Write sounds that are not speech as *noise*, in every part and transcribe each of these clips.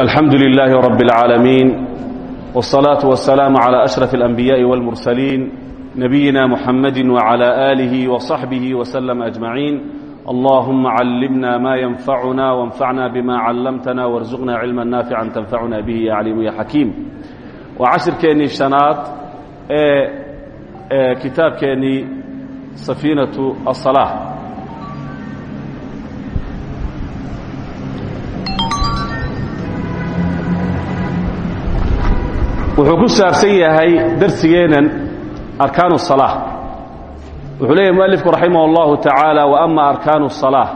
الحمد لله رب العالمين والصلاة والسلام على أشرف الأنبياء والمرسلين نبينا محمد وعلى آله وصحبه وسلم أجمعين اللهم علمنا ما ينفعنا وانفعنا بما علمتنا وارزقنا علما نافعا تنفعنا به يا عليم يا حكيم وعشر كيني شنات كتاب كيني سفينة الصلاة wuxuu ku saabsan yahay darsigeenan arkaanu salaa wuxuu leeyahy mualifku raximah allahu tacaala wa ama arkaanu salaa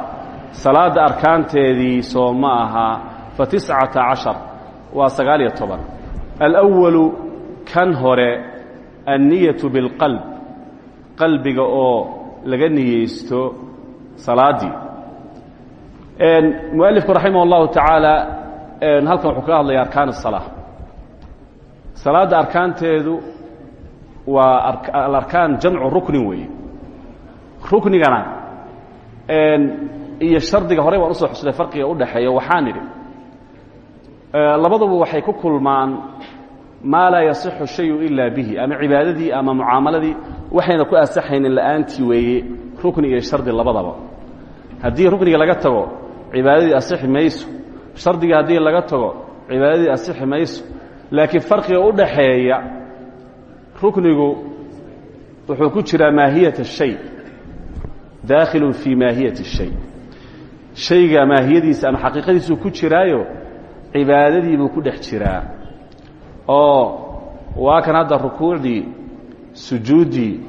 salaadda arkaanteedii soo ma aha fa tiscata cashar waa sagaal iyo toban. Alwalu kan hore anniyatu bilqalb qalbiga oo laga niyeysto salaaddii. Mualifku raximah allahu tacaala halkan wuxuu ka hadlaya arkaan asalaa salaadda arkaanteedu waa alarkaan jamcu ruknin weeye. Ruknigana iyo shardiga horey baan u soo xusnay farqiga u dhaxeeya waxaan idhi labaduba waxay ku kulmaan maa laa yasixu shayu ilaa bihi ama cibaadadii ama mucaamaladii waxayna ku asaxaynin la'aantii weeye rukni iyo shardi labadaba. Haddii rukniga laga tago cibaadadii asixi mayso. Shardiga haddii laga tago cibaadadii asixi mayso laakiin farqiga u dhaxeeya ruknigu wuxuu ku jiraa maahiyat الshay daakhilun fii maahiyat الshay shayga maahiyadiisa ama xaqiiqadiisuu ku jiraayo cibaadadiibuu ku dhex jiraa oo waa kan hadda rukuucdii sujuuddii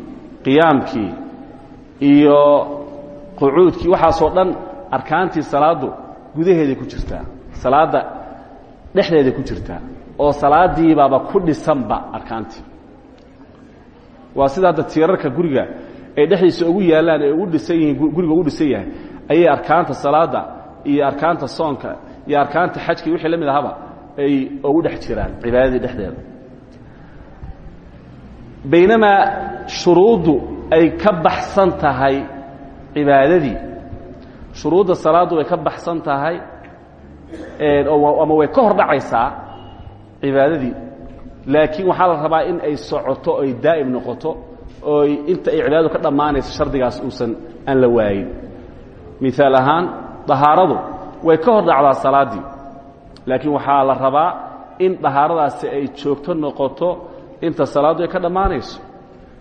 qiyaamkii iyo qucuudkii waxaasoo dhan arkaantii salaaddu gudaheeday ku jirtaa salaadda dhexdeeday ku jirtaa oo salaadiibaaba ku dhisanba arkaantii waa sida hadda tiirarka guriga ay dhexdiisa ugu yaallaan ee ugu dhisan yihiin guriga ugu dhisan yahay ayay arkaanta salaadda iyo arkaanta soonka iyo arkaanta xajka iyo wixii la mid ahaba ay ugu dhex jiraan cibaadadii dhexdeeda. Baynamaa shuruuddu ay ka baxsan tahay cibaadadii. Shuruudda salaaddu ay ka baxsan tahay ama way ka hor dhacaysaa cibaadadii. Laakiin waxaa la rabaa in ay socoto oy daa'im noqoto oy inta ay cibaadadu ka dhammaanayso shardigaas uusan aan la waayin. Miaal ahaan dahaaradu way ka hor dhacdaa salaaddii laakiin waxaa la rabaa in dahaaradaasi ay joogto noqoto inta salaaddu ay ka dhammaanayso.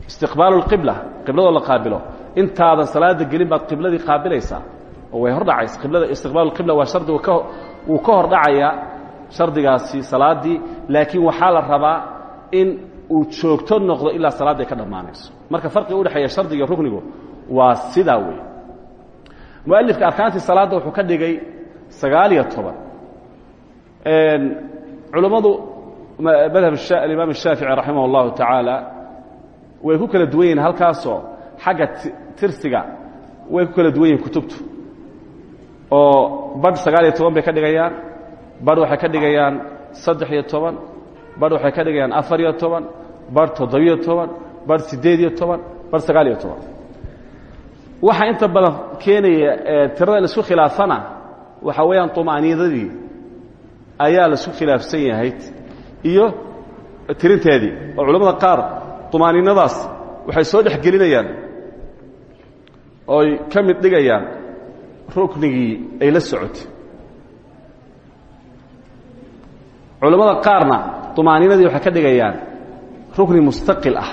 Istiqbaalu اlqibla qibladoo la qaabilo. Intaadan salaada gelin baad qibladii qaabilaysaa oo way hor dhacaysa. Qiblada istiqbaalu اlqibla waa shardigu wuu ka hor dhacayaa shardigaasi salaaddii laakiin waxaa la rabaa in uu joogto noqdo ilaa salaadda ay ka dhammaanayso marka farqiga udhexeeya shardiga ruknigu waa sidaa wey mualifka arkaantii salaadda wuxuu ka dhigay sagaal-iyo toban culummadu madhab alimaam الshaafici raximah اllahu tacaala way ku kala duwan yihiin halkaasoo xagga tirsiga way ku kala duwan yihiin kutubtu oo badh sagaal-iyo toban bay ka dhigayaan badh waxay ka dhigayaan saddex iyo toban badh waxay ka dhigayaan afar iyo toban badh toddobiyo toban badh siddeed iyo toban badh sagaal iyo toban. Waxaa inta badan keenaya tirada la isku khilaafana waxaa weeyaan طumaaniinadii ayaa la isku khilaafsan yahay iyo tirinteedii. Oo culamada qaar طumaaniinadaas waxay soo dhex gelinayaan ooy ka mid dhigayaan ruknigii ay la socotay culimmada qaarna tumaaniinadii waxay ka dhigayaan rukni mustaqil ah.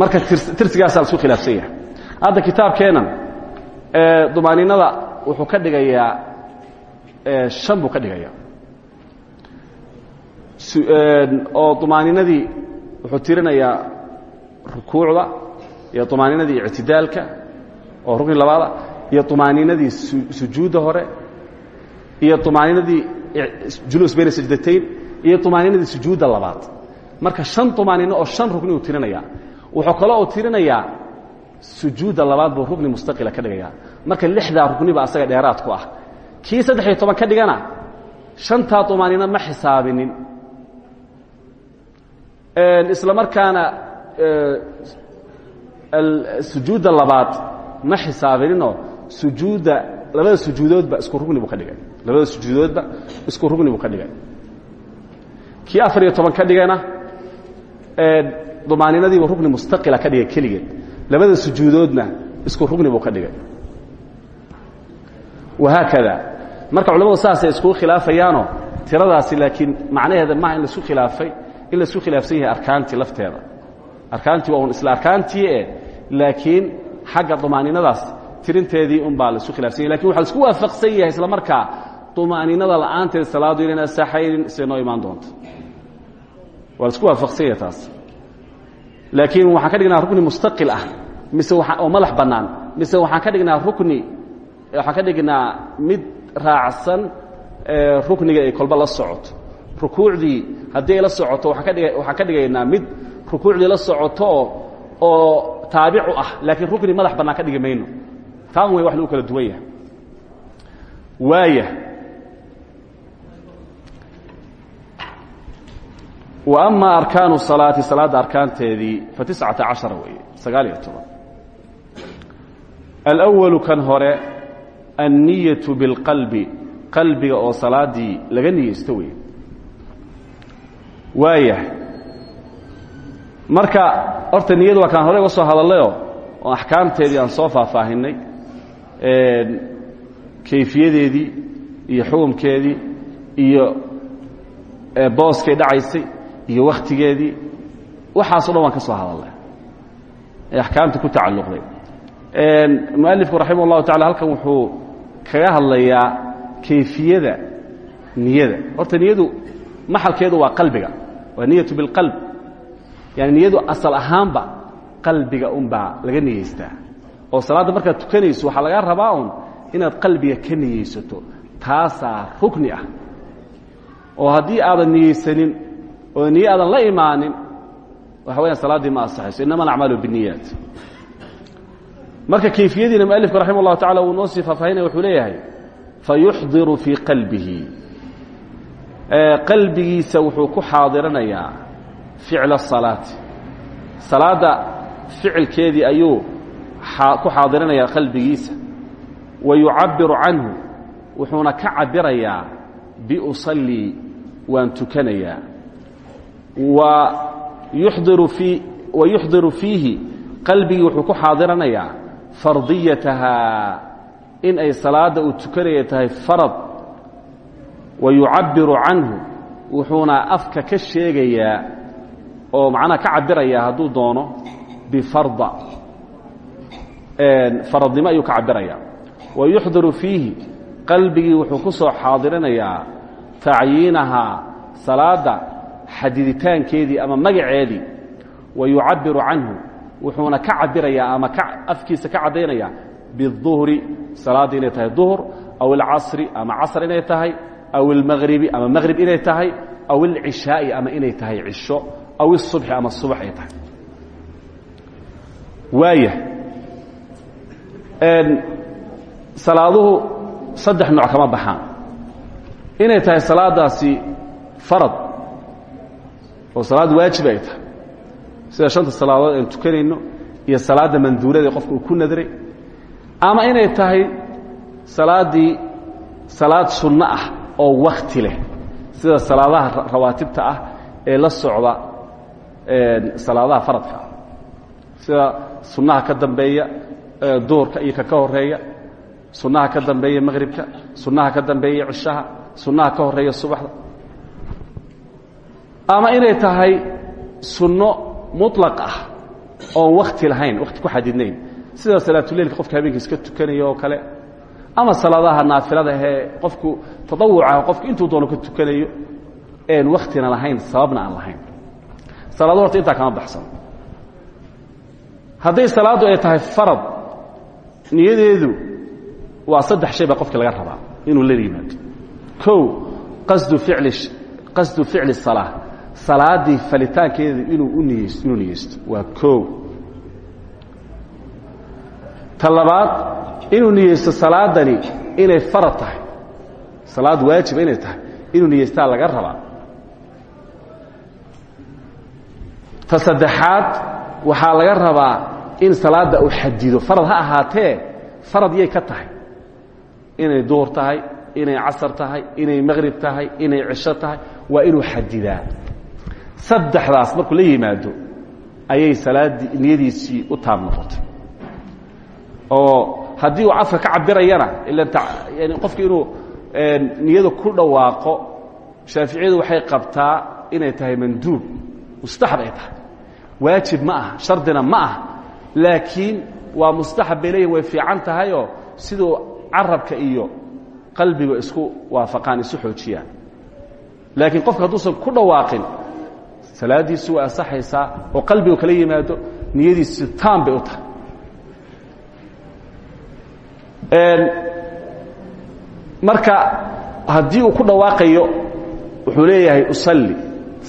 Marka tirsigaasaa la isku khilaafsan yahay. Hadda kitaabkeennan tumaaniinada wuxuu ka dhigayaa han buu ka dhigaya oo tumaaniinadii wuxuu tirinayaa rukuucda iyo tumaaniinadii ictidaalka oo rukni labaada iyo tumaaniinadii sujuudda hore iyo tumaaniinadii juluus bayna sajdatayn iyo umaaninada sujuudda labaad. Marka shan umaanino oo shan rugni uu tirinayaa wuxuu kaloo uu tirinayaa sujuudda labaad buu rugni mustaqila ka dhigayaa. Marka lixdaa rugniba asaga dheeraad ku ah. Kii saddex iyo toban ka dhigana shantaa umaanino ma xisaabinin. Isla markaana sujuudda labaad ma xisaabininoo sujuudda labada sujuudoodba isku rugni buu ka dhigay labada sujuudoodba isku rugni buu ka dhigay. Kii afar iyo toban ka dhigana dumaaninadiibu rugni mustaqila ka dhigay keligeed. Labada sujuudoodna isku rugni buu ka dhigay. Wahaakada marka culamadu saasay iskugu khilaafayaanoo tiradaasi laakiin macnaheeda maaha in la isku khilaafay in la isku khilaafsan yahay arkaantii lafteeda. Arkaantii waa un isla arkaantii e laakiin xagga dumaaninadaas tirinteedii un baa laisu khilafsan yahy laakiin waxa la isku waafaqsan yahay isla markaa dumaaninada la'aanteed salaadu inayna asaxaynin siday noo imaan doonto waa la isku waafaqsan yahay taas laakiin waxaan ka dhignaa rukni mustaqil ah mise oo madax bannaan mise waxaan ka dhignaa rukni waxaan ka dhignaa mid raacsan rukniga ay kolba la socoto rukuucdii haddii ay la socoto waaan kadhiga waxaan ka dhigaynaa mid rukuucdii la socoto oo taabicu ah laakiin rukni madax bannaan ka dhigi mayno taan wey wax lagu kala duwan yahay waaya wa ama arkaanu salaati salaadda arkaanteedii fa tiscata cashara weeye sagaal iyo toban. Alwalu kan hore anniyatu bilqalbi qalbiga oo salaaddii laga niyeysto weeye. Waayah marka horta niyad waa kaan hore uga soo hadallayoo oo axkaamteedii aan soo faahfaahinnay kayfiyadeedii iyo xukumkeedii iyo booskay dhacaysay iyo wakhtigeedii waxaaso dhan waan ka soo hadalnay ee axkaamta ku tacalluqday. Mualifku raximah اllahu tacala halkan wuxuu kaga hadlayaa kayfiyada niyada. Horta niyadu maxalkeedu waa qalbiga. Waa niyatu bilqalb yani niyadu asal ahaanba qalbiga unbaa laga niyeystaa. Oo salaadda markaad tukanayso waxaa lagaa rabaa un inaad qalbiga ka niyeysato. Taasaa rukni ah. Oo haddii aadan niyeysanin oo niye aadan la imaanin waxa weyaan salaaddii ma asaxayso inama alacmaalu biniyaat marka kayfiyadiina mualifku raxima اllahu tacala uu noo sii faahfaahinaya wuxuu leeyahay fayuxdiru fii qalbihi. Qalbigiisa wuxuu ku xaadiranayaa ficla asalaati salaadda ficilkeedii ayuu ku xaadiranayaa qalbigiisa. Wa yucabiru wuxuuna ka cabirayaa biusallii waan tukanayaa wa yuxdiru fiihi qalbigii wuxuu ku xaadiranayaa fardiyatahaa in ay salaadda uu tukanaya tahay farad wa yucabiru canhu wuxuuna afka ka sheegayaa oo macnaha ka cabirayaa hadduu doono bifarda. Faradnimo ayuu ka cabirayaa wa yuxdiru fiihi qalbigii wuxuu ku soo xaadirinayaa tacyiinahaa salaadda xadiditaankeedii ama magaceedii wa yucabiru canhu wuxuuna ka cabirayaa ama afkiisa ka caddaynaya biالظuhri salaadda inay tahay duhr aw اlcasri ama casr inay tahay aw اlmagribi ama magrib inay tahay aw اlcishaaءi ama inay tahay cisho aw الصubxi ama subax ay tahay waaya salaaduhu saddex nooc kama baxaan inay tahay salaadaasi farad oo salaad waajib ay tahay. Sida shanta salaadood aan tukanayno iyo salaadda manduurada qofka uu ku nadray ama inay tahay salaaddii salaad sunno ah oo wakti leh. Sida salaadaha rawaatibta ah ee la socda salaadaha faradka. Sida sunnaha ka dambeeya duhurka iyo ka ka horreeya sunnaha ka dambeeya maqhribka sunnaha ka dambeeya cishaha sunnaha ka horreeya subaxda ama inay tahay sunno muطlaq ah oon wakti lahayn wakti ku xadidnayn sida salaatuleilka qofka habeenkii iska tukanaya oo kale ama salaadaha naafilada ahee qofku taawucaha qofku intuu doono ka tukanayo een waktina lahayn sababna aan lahayn salaado horta intaa kama baxsan hadday salaaddu ay tahay farad niyadeedu waa saddex shay baa qofkii laga rabaa inuu la yimaado o qasdu ficli qasdu ficli الsalaa salaaddii falitaankeedu inuu u niyeysto inuu niyeysto waa o ta inuu niyeysto salaadani inay farad tahay. Salaad waajiba inay tahay. Inuu niyeystaa laga rabaa. Ta saddexaad waxaa laga rabaa in salaadda uu xadido farad ha ahaatee farad yay ka tahay. Inay duhur tahay inay casar tahay inay maqrib tahay inay cisho tahay waa inuu xadidaa saddexdaas markuu la yimaado ayay salaaddii niyadiisii u taab oo haddii uu casr ka cabirayana ila yani qofki inuu niyada ku dhawaaqo shaaficiyadu waxay qabtaa inay tahay manduub mustaxab waajib ma aha shardina ma aha. Laakiin waa mustaxab bay leeyihiin way fiican tahayoo siduu iyo qalbiga isku waafaqaan isu xoojiyaan. Laakiin qofka hadduusan ku dhawaaqin salaadiisu way ansaxaysaa oo qalbigu kala yimaado niyadiisu taan bay u tahay marka haddii uu ku dhawaaqayo wuxuu leeyahay usalli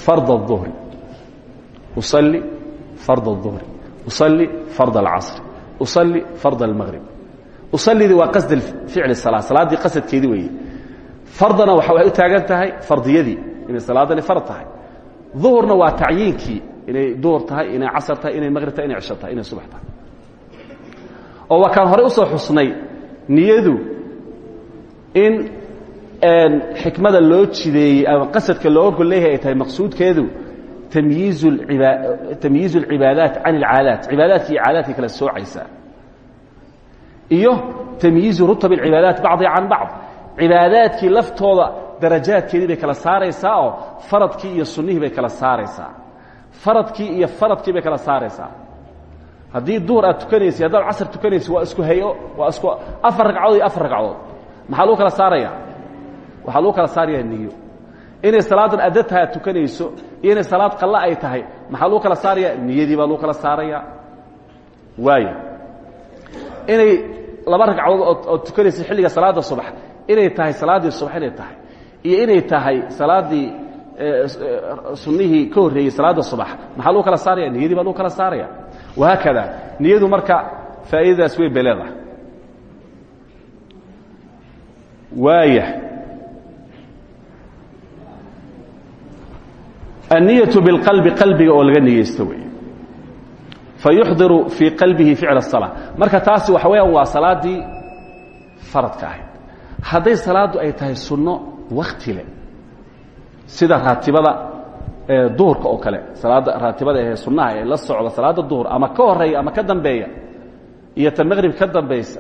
fard الظuhri usalli fard الظuhri usalli fard الcasr usalli fard الmgrib usallidii waa qasd ficli salaa salaaddii qasadkeedii weeye fardana waxay u taagan tahay fardiyadii inay salaadani fard tahay duhurna waa tacyiinkii inay duhur tahay inay casar tahay inay maqrib tahay inay cisho tahay inay subax tahay oo waa kaan horey usoo xusnay niyadu in xikmada loo jideeyey ama qasadka loo gol leeyahay ay tahay maqsuudkeedu tamyiizu اlcibaadaat can اlcaadaat cibaadaadki iyo caadaadkay kala soocaysaa iyo tamyiizu rutab اlcibaadaat bacdiha can bacd cibaadaadkii laftooda darajaadkeedii bay kala saaraysaa oo faradkii iyo sunnihii bay kala saaraysaa. Faradkii iyo faradkii bay kala saaraysaa. Haddii duhur aad tukanaysa haddaad casr tukanaysa waa isku hayo waa isku afar ragcadood iyo afar ragcadood. Maxaa lagu kala saaraya waxaa lagu kala saaraya niyo inay salaadan adda tahay aad tukanayso iyo inay salaad qalla ay tahay maxaa lagu kala saaraya niyadii baa lagu kala saaraya waaya inay laba ragcadood ood tukanaysa xilliga salaada subax inay tahay salaaddii subax inay tahay iyo inay tahay salaaddii sunnihii ka horreeyey salaadda subax maxaa lagu kala saaraya niyadii baa lagu kala saaraya wahaakada niyadu marka faa'iidadaas weyn bay leedahay waaya الniyaة bاlqalbi qalbiga oo laga niyeysto wey fayuxdiru fii qalbihi ficl الصalاة marka taasi waxa weeyaan waa salaaddii faradka ahayd hadday salaaddu ay tahay sunno wakti le. Sida raatibada duhurka oo kale salaadda raatibada ee sunnaha ee la socda salaadda duhur ama ka horreeya ama ka dambeeya iyo ta maqrib ka dambaysa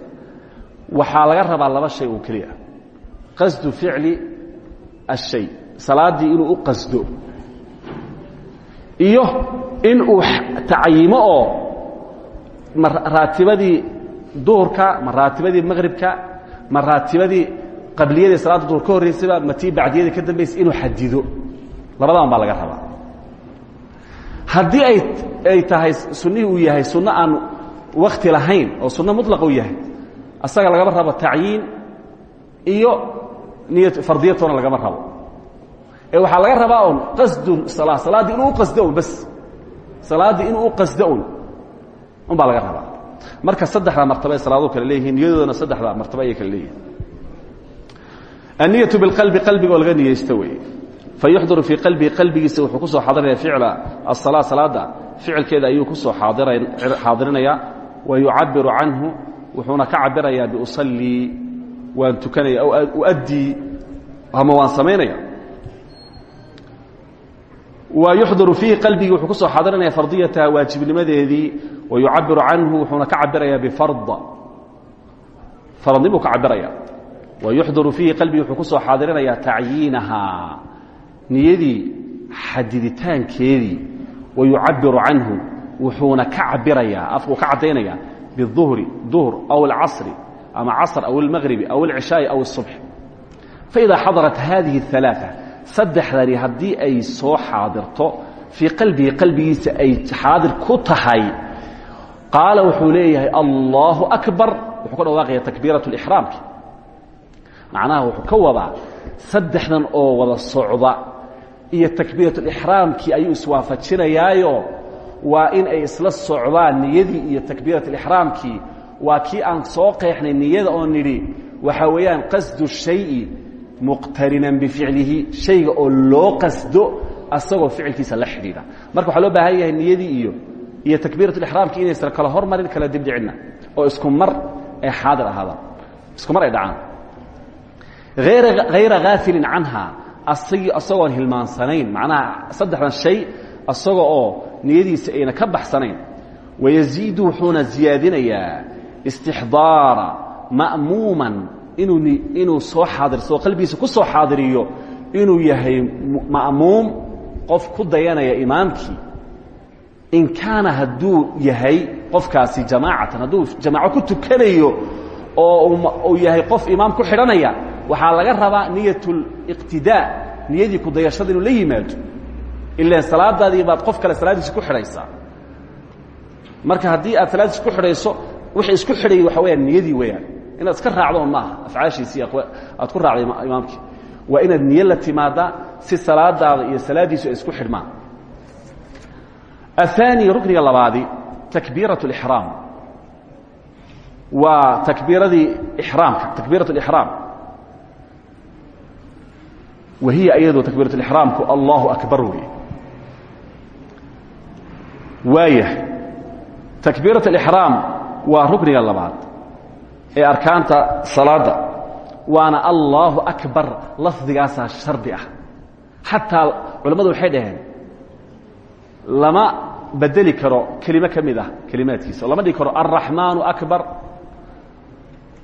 waxaa laga rabaa laba shay oo keliya. Qasdu ficli الshay salaaddii inuu qasdo iyo in uu tacayimo oo raatibadii duhurka raatibadii maqribka ma raatibadii qabliyadii salaadda duhur ka horraysayba ma tii bacdiyadii ka dambaysay inuu xadido. Labadaan baa laga rabaa. Haddii ay ay tahay sunnihii uu yahay sunno aan wakti lahayn oo sunno muطlaq uu yahay asaga lagama rabo tacyiin iyo niya fardiyatoona lagama rabo. Ee waxaa laga rabaa un qasdu salaa salaaddii inuu u qasdo un bas salaaddii inuu u qasdo un un baa laga rabaa. Marka saddexda martaba ay salaadu kale leeyihiin niyadoodana saddexda martaba ayay kale leeyihiin الniyaة biاlqalbi qalbiga oo laga niyeysto weeye fayuxdiru fii qalbihi qalbigiisa wuxuu ku soo xaadiraya ficla aلsalaa salaada ficilkeeda ayuu ku soo xaadirinaya wa yucabiru canhu wuxuuna ka cabirayaa biusalii waan tukanaya aw uaddii ama waan samaynaya wa yuxdiru fiihi qalbigii wuxuu ku soo xaadirinaya fardiyataha waajibnimadeedii wa yucabiru canhu wuxuuna ka cabiraya bifard faradnimuu ka cabiraya wa yuxdiru fiihi qalbigii wuxuu ku soo xaadirinayaa tacyiinahaa niyadii xadiditaankeedii wa yucabiru canhu wuxuuna ka cabirayaa afkuu ka caddaynaya biالظuhri duhr aw اlcasri ama casr aw اlmagribi aw اlcishaaءi aw الصubx faإidaa xadarat hadihi الثaلaaثة saddexdani haddii ay soo xaadirto fii qalbihi qalbigiisa ay xaadir ku tahay qaala wuxuu leeyahay allahu akbar wuxuu ka dhawaaqaya takbiiraة اlإxraamki macnaha wuxuu ka wadaa saddexdan oo wada socda. Iyo takbiiratulixraamkii ayuu iswaafajinayaayo waa in ay isla socdaan niyadii iyo takbiiratulixraamkii waa kii aan soo qeexnay niyada oo nidhi waxaa weeyaan qasdu shayi muqtarinan bificlihi. Shayga oo loo qasdo asagoo ficilkiisa la xidhiidha. Marka waxaa loo baahan yahay niyadii iyo iyo takbiiratulixraamkii inaysan kala hormarin kala dibdhicinna oo isku mar ay xaadir ahaadaan isku mar ay dhacaan hayra haafilin canha asagii asagoon hilmaansanayn macnaha saddexdan shay asaga oo niyadiisa ayna ka baxsanayn wayaziidu wuxuuna ziyaadinayaa istixdaara ma'muuman inuu soo xaadirsado qalbigiisa ku soo xaadiriyo inuu yahay ma'muum qof ku dayanaya imaamkii in kaana hadduu yahay qofkaasi jamaacatan hadduu jamaaco ku tukanayo oo uu yahay qof imaam ku xidhanaya waxaa laga rabaa niyat اliqtidaa niyadii ku dayashada inuu la yimaado ilan salaadaadii baad qof kale salaadiisa ku xidhaysaa marka haddii aad salaadiisa ku xidhayso wixii isku xidhayay waxa weyaan niyadii weeyaan inaad iska raacdo un maaha afcaashiisii aad ku raacday imaamkii waa inaad niyo la timaaddaa si salaadaada iyo salaaddiisu ay isku xidhmaan aلثaanي rukniga labaadi takbiiraة اlإxraam waa takbiiradii ixraamka takbiiraة اlإxraam wahiya iyadu takbiiratlixraamku allahu akbar wey waaya takbiiratlixraam waa rukniga labaad ee arkaanta salaadda waana allaahu akbar lafdigaasaa shardi ah xataa waxay dhaheen lama bedeli karo kelimo ka kelimaadkiisa lama dhigi karo alraxmaanu akbar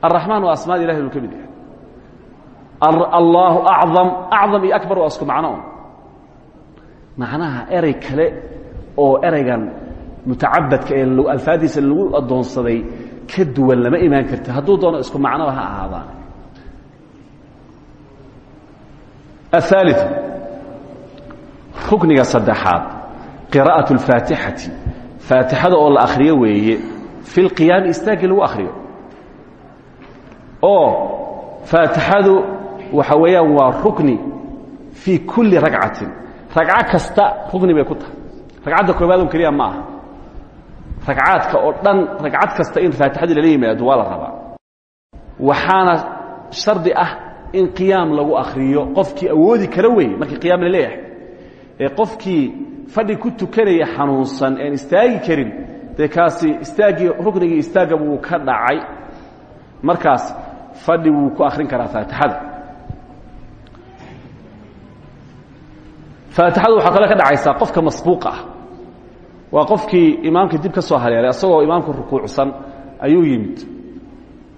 alraxmaan waa asmaada ilahi inuu ka allaahu acam acam iyo akbar waa isku macno un macnaha erey kale oo ereygan mutacabadka ee alfaaddiisa lagu addoonsaday ka duwan lama imaan karta. Hadduu doono isku macnoba ha ahaadaan. Ahaaliu rukniga saddexaad qiraa'aة اlfaatixati faatixada oo la akhriyo weeye fi lqiyaami istaagii lagu akhriyo. Oo faatixadu waxa weeyaan waa rukni fii kulli ragcatin. Ragco kasta rukni bay ku tahay. Ragcadda koobaad un keliya ma aha. Ragcaadka oo dhan ragcad kasta in faatixadii lala yimaado waa la rabaa. Waxaana shardi ah in qiyaam lagu akhriyo qofkii awoodi kara weeye markii qiyaam la leeyahay. Ee qofkii fadhi ku tukanaya xanuunsan ean istaagi karin dee kaasi istaaggii ruknigii istaagga wuu ka dhacay. Markaas fadhi wuu ku akhrin karaa faatixada faatixadu waxaa kale ka dhacaysaa qofka masbuuqa ah. Waa qofkii imaamka dib ka soo haleelay asagoo imaamku rukuucsan ayuu yimid.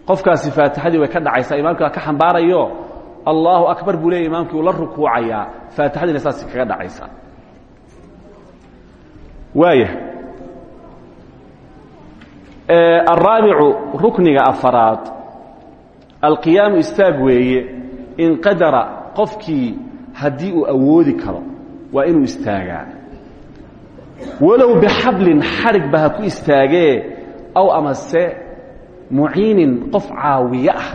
Qofkaasi faatixadii way ka dhacaysaa imaamkii waa ka xambaarayo allahu akbar buu leeya imaamkii la rukuucayaa. Faatixadiina saas kaga dhacaysaa. Waaya alraabicu rukniga afaraad alqiyaamu istaag in qadara qofkii haddii uu awoodi karo waa inuu istaagaa. Walow bixablin xadhigba ha ku istaagee aw amase muciinin qof caawiye ah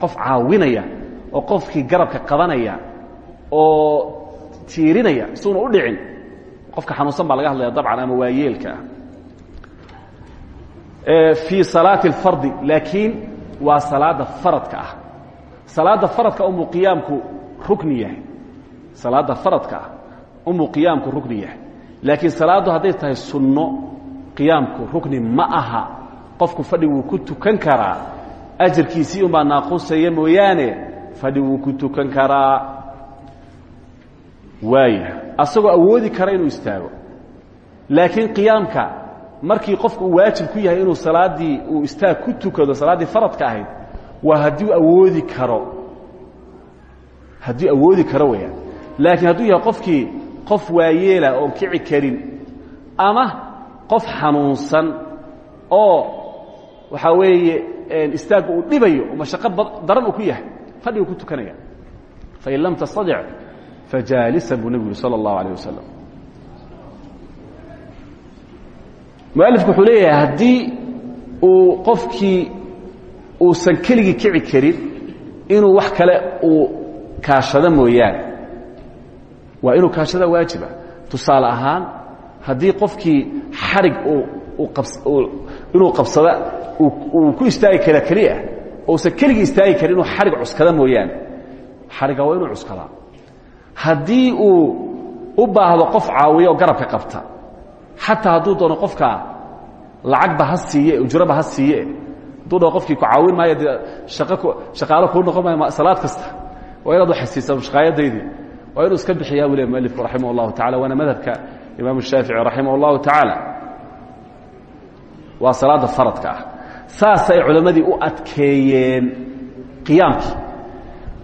qof caawinaya oo qofkii garabka qabanaya oo tiirinaya isuuna u dhicin qofka xanuunsan baa laga hadlaya dabcan ama waayeelka ah. Fii salaati اlfardi laakiin waa salaada faradka ah. Salaada faradka umuu qiyaamku rukni yahay. Salaada faradka ah umuu qiyaamku rukni yahay. Laakiin salaaddu hadday tahay sunno qiyaamku rukni ma aha. Qofku fadhi wuu ku tukan karaa. Ajarkiisii unbaa naaqusaya mooyaane fadhi wuu ku tukan karaa. Waaya asagoo awoodi kara inuu istaago. Laakiin qiyaamka markii qofku waajib ku yahay inuu salaaddii uu istaag ku tukado salaaddii faradka ahayd waa haddii awoodi karo. Haddii awoodi karo weyaan laakiin hadduu yahay qofkii qof waayeela oon kici karin ama qof xanuunsan oo waxaa weeye istaagga uu dhibayo mashaqo daran uu ku yahay fadhi uu ku tukanaya. Fain lam tastadic fajaalisan buu nebigu yuri sala allahu alayh wasalam mualifku wuxuu leeyahay haddii uu qofkii uusan kici karin inuu wax kale uu kaashado mooyaane waa inuu kaashada waajiba. Tusaale ahaan haddii qofkii xarig inuu qabsada uu ku istaagi kara keliya uusan keligii istaagi karin inuu xarig cuskada mooyaane. Xariga waa inuu cuskadaa haddii uu u baahdo qof caawiya oo garabka qabta xataa hadduu doono qofka lacagba ha siiye ujroba ha siiye hadduu dhao qofkii ku caawin maayo dee shaqaalo kuu noqon maayo salaad kasta waa inaad uxasiisa mushqaayadaydii waa inuu iska bixiyaa buu le mualifku raximah اllahu tacala waana madhabka imaam shaafici raximah اllahu tacaala waa salaada faradka ah. Saasay culammadii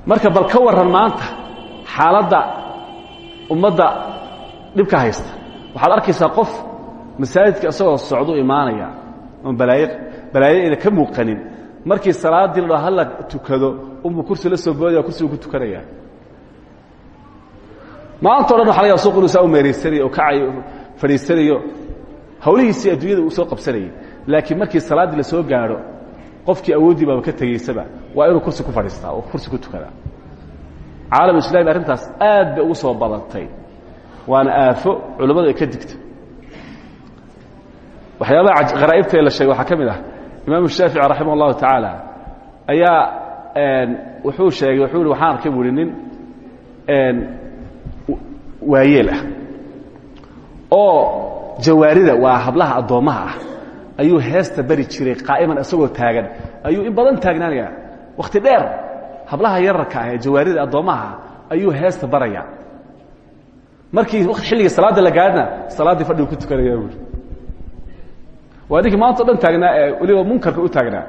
marka bal ka warran maanta xaaladda ummadda dhibka haysta. Waxaad arkaysaa qof masaajidka isagoo socdu imaanaya oon balaayo balaayo ayna ka markii salaaddii la hala tukado unbuu kursi la soo boodaya kursigu ku tukanaya maanta o dhan waxa laga suq inuu saa u meeraysanayo oo kacayo fadhiisanayo hawlihiisii adduunyada uu soo qabsanayay. Laakiin markii salaaddii la soo gaadho qofkii awooddii baaba ka tegaysaba waa inuu kursi ku fadhiistaa oo kursi ku tukadaa caalam islami arrintaas aad bay ugu soo badantay. Waana aafo culammadu ay ka digta. Waxyaabaha kharaa'ibtae la sheegay waxaa ka mid ah. Imaamu shaafici raximah اllahu tacaala ayaa wuxuu sheegay wuxuu ihi waxaan arkay bu uhi nin waayeel ah. Oo jawaarida waa hablaha addoommaha ah. Ayuu heesta bari jiray qaa'iman isagoo taagan. Ayuu in badan taagnaanaya wakhti dheer hablaha yararka ah ee jawaarida addoommaha ah ayuu heesta baraya markii xilligii salaadda la gaadhna salaaddii fadhigu ku tukanaya buui waa ninkii maanta o dhan taagnaa ee weliba munkarka u taagnaa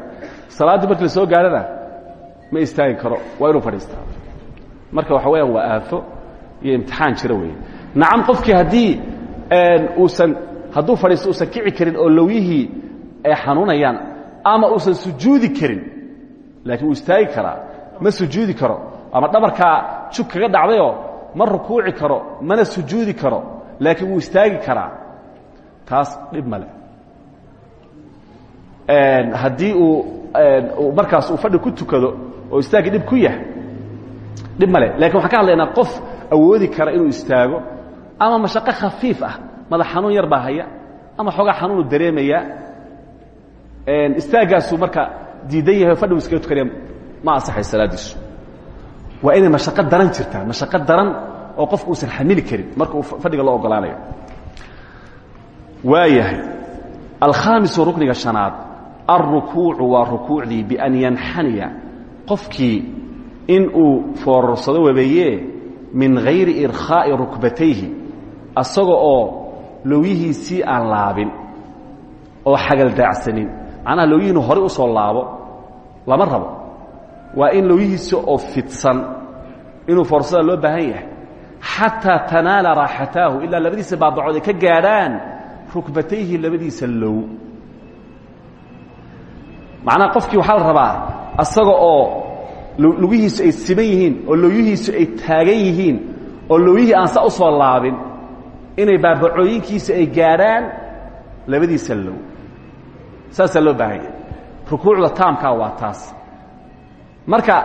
salaaddii markii la soo gaadhana ma istaagi karo waa inuu fadhiistaa. Marka waxa weyaan waa aafo iyo imtixaan jiro weeye. Nacam qofkii haddii uusan hadduu fadhiisto uusan kici karin oo lowyihii ay xanuunayaan ama uusan sujuudi karin laakiin wuu istaagi karaa ma sujuudi karo ama dhabarkaa jug kaga dhacdayoo ma rukuuci karo mana sujuudi karo laakiin wuu istaagi karaa. Taas dhib male haddii uu markaas uu fadhi ku tukado oo istaagii dhib ku yahay dhib male laakiin waxaan ka hadlaynaa qof awoodi kara inuu istaago ama mashaqo khafiif ah madax xanuun yar baa haya ama xoogaa xanuunu dareemaya istaaggaasuu marka diidan yahay fadhigu iskaga tukanaya ma ansaxay salaaddiisu waa inay mashaqo daran jirtaa mashaqo daran oo qofku uusan xamili karin marka uu fadhiga loo ogolaanayo waayahay alkhaamisu rukniga shanaad. Alrukuucu waa rukuucdii bian yanxaniya. Qofkii in uu foorarsado wabeeye min hayri irkhaa'i rukbatayhi asaga oo lowyihiisii aan laabin oo xagaldaacsanin macnaha lowyihiinu horey u soo laabo lama rabo. Waa in lowyihiisi oo fidsan inuu foorarsada loo baahan yahay. Xataa tanaala raaxataahu ilaa labadiisa baabacood ka gaadhaan rukbatayhi labadiisa low. Macnaha qofkii waxaa la rabaa asaga oo lugihiisu ay siban yihiin oo lowyihiisu ay taagan yihiin oo lowyihii aan sa u soo laabin inay baabacooyinkiisa ay gaadhaan labadiisa low. Saasaa loo baahan yahay. Rukuucda taamkaa waa taas. Marka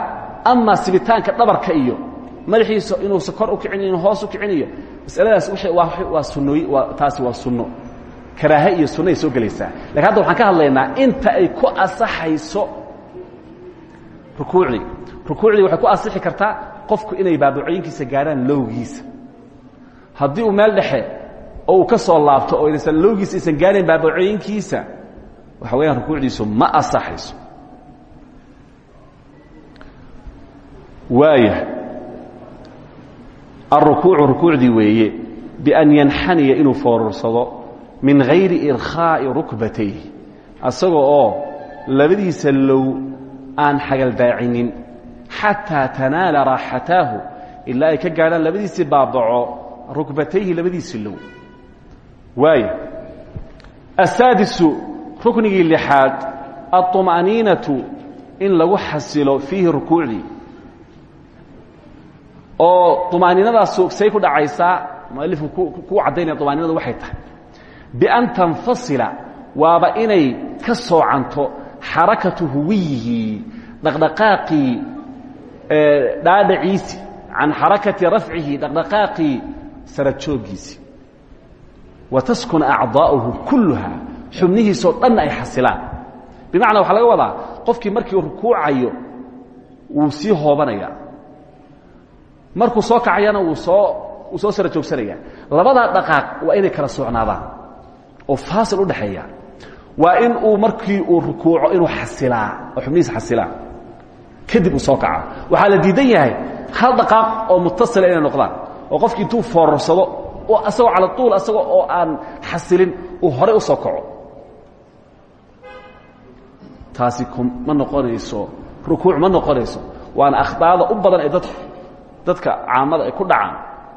amaa sibitaanka dhabarka iyo madaxiisa inuusa kor u kicin inu hoos u kicinayo masaladaas waa sunooy waa taasi waa sunno. Karaahe iyo sunnaay soo gelaysaa. Lakin hadda waxaan ka hadlaynaa inta ay ku asaxayso rukuucdii. Rukuucdii waxay ku asixi kartaa qofku inay baabacooyinkiisa gaadhaan lowgiisa. Haddii uu meel dhexe oo ka soo laabto oo aysan lowgiisa aysan gaadhayn baabacooyinkiisa waxa weyaan rukuucdiisu ma asaxayso waaya alrukuucu rukuucdii weeye bian yanxaniya inuu foorarsado min hayri irkhaa'i rukbatayhi asaga oo labadiisa low aan xagaldaacinin xataa tanaala raaxataahu ilaa ay ka gaadhaan labadiisii baabaco rukbatayhi labadiisii low waaya asaadisu ruknigii lixaad aطuma'niinatu in lagu xasilo fiihi rukuucdii oo طumaaniinadaasu say ku dhacaysaa mualifku kuu caddaynaya طumaaniinadu waxay tahay bian tanfasila waaba inay ka soocanto xarakatu huwiyihi dhaqdhaqaaqii dhaadhaciisi can xarakati rafcihi dhaqdhaqaaqii sarajooggiisi wa taskuna acdaa'uhu kulluha xubnihiisoo dhanna ay xasilaan. Bimacnaa waxaa laga wadaa qofkii markii rukuucayo wuu sii hoobanaya markuu soo kacayana wuu soo wuu soo sara joogsanaya labadaa waa inay kala socnaadaan oo faasil u dhaxeeya waa in uu markii uu rukuuco inuu xasilaa oo xubnihiisa xasilaan kadib uu soo kaca waxaa la diidan yahay hal dhaqaaq oo mutasila inay noqdaan. Oo qofkii intuu foorarsado asagoo cala tuul asagoo oo aan xasilin uu horay u soo kaco. Taasi ma noqonayso rukuuc ma noqonayso. Waana akhdaada u badan ee dadku dadka caamada ay ku dhacaan.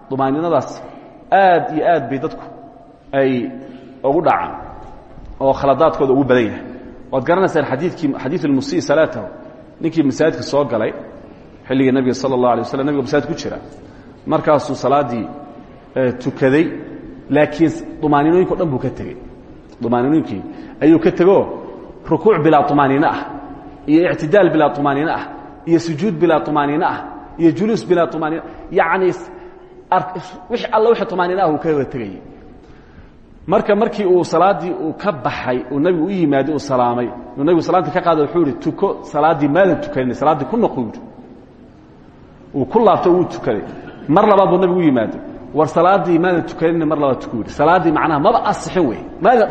Dumaaninadaas aad iyo aad bay dadku ay ugu dhacaan oo khaladaadkooda ugu badan yahay. Waad garanaysaan adiikii xadiiu musii salaatahu ninkii masaajidka soo galay xilligii nabiga sala اllah alay nabiga masaajid ku jira. Markaasuu salaaddii eh, tukaday laakiin umaaninooyinko dhan buu ka tegey. Umaaniinooyinkii ayuu ka tegoo rukuuc bilaa umaaniine ah iyo ictidaal bilaa umaaniine ah iyo sujuud bilaa umaaniine ah iyo juluus bilaa umaaniine yani wixi alla wixii umaaniine ah uu ka wada marka markii uu salaaddii uu ka baxay uu nebigu u yimaaday uu salaamay uu nebigu salaantii ka qaaday wuxuu ihi tuko salaaddii maadan tukanin salaaddii ku noqu yidhi uu ku laabto uu tukaday mar labaad buu nebigu u yimaaday. War salaaddii maadan tukanin mar labaad tuku yidhi salaaddii macnaha maba asixin wey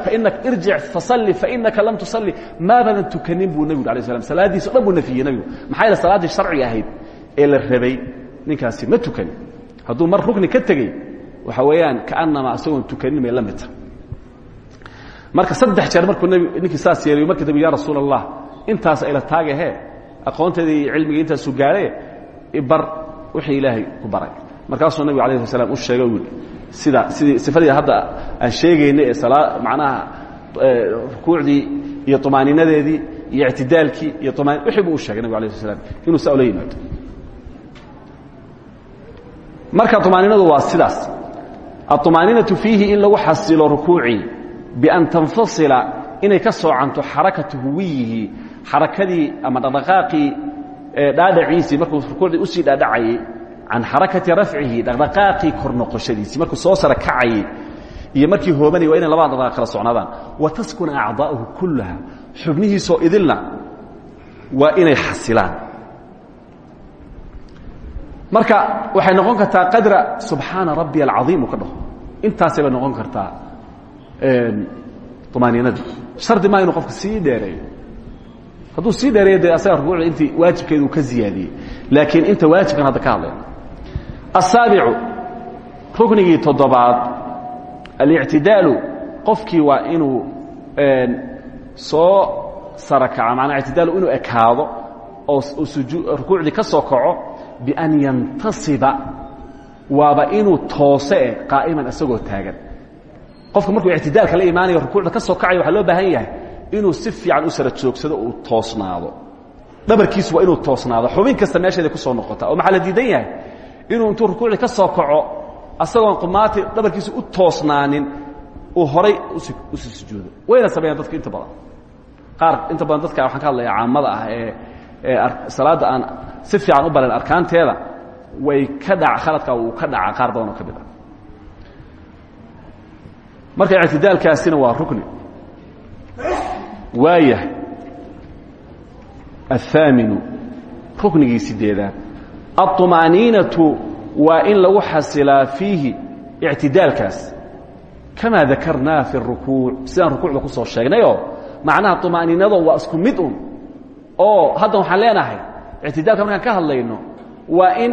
fainaka irjic fasalli fainaka lam tusalli. Maabadan tukanin buu nebigu alay slam salaaddiisa o dhan buu nafiyey nebigu maxaa yeele salaaddii sharciga ahayd ee la rabay ninkaasi ma tukanin. Hadduu mar rukni ka tegey waxa weeyaan kaanama isagoon tukanin may la mid tahay marka saddex jeer markuu ninkii saas yeelayo markii dambe ya rasuul allah intaas ayla taagahe aqoonteeda iyo cilmiga intaasu gaare bar wixii ilaahay ku baray markaasuu nabig alayh slam u sheegay u yidhi sida sidii sifadii hadda aan sheegaynay ee salaa macnaha rukuucdii iyo طumaaninadeedii iyo ictidaalkii iyo umaan wixii buu u sheegay nabig alah slam inuu saa ula yimaado marka طumaaninadu waa sidaas aلطumaaninatu fiihi in lagu xasilo rukuucii bian tanfasila inay ka soocanto xarakatu huwiyihi xarakadii ama dhaqdhaqaaqii dhaadhaciisii markuu rukuucdii u sii dhaadhacayay can xarakati rafcihi dhaqdhaqaaqii kor noqoshadiisii markuu soo sara kacayay iyo markii hoobanaya waa inay labada dhaqdhaqaaq kala socnaadaan wa taskuna acdaa'uhu kullaha xubnihiisoo idilna waa inay xasilaan marka waxay noqon kartaa qadra subxaana rabbi alcaiim uu ka dhaho intaasay bay noqon kartaa umaaniinadii shardi maa inuu qofka sii dheereeyo hadduu sii dheereeyo dee asaga rukuucda intii waajibkeeda uu ka ziyaadiyey. Laakiin inta waajibkan hadda ka hadlayna asaabicu ruknigii toddobaad alictidaalu qofkii waa inuu soo sarakaco manaa ictidaalu inuu ekaado oo rukuucdii ka soo kaco bian yantasiba waaba inuu toose eh qaa'iman isagoo taagan qofka markuu ictidaalka la imaanayo rukuucda ka soo kacayo waxaa loo baahan yahay inuu si fiican u sara joogsado uu toosnaado. Dhabarkiisu waa inuu toosnaado. Xubin kasta meesheeda ku soo noqota. Oo maxaa la diidan yahay? Inuu intuu rukuucdii ka soo kaco asagoon qumaati dhabarkiisu u toosnaanin uu horay u sii sujuudo. Wayna sameeyaan dadku inta badan. Qaar inta badan dadka waxaan ka hadlaya caamada ah ee salaadda aan si fiican u baran arkaanteeda way ka dhaca khaladkaa wuu ka dhaca qaar badan oo ka mid ah marka ictidaalkaasina waa rukni waayahay الثaaminu ruknigii sideedaad الطumaaniinaةu waa in lagu xasilaa fiihi اctidaalkaas kamaa dakarnaa fi الrukuuc sidaan rukuucda ku soo sheegnayoo macnaha طumaaniinado waa isku mid un oo hadda waxaan leenahay ictidaalka markaan ka hadlayno waa in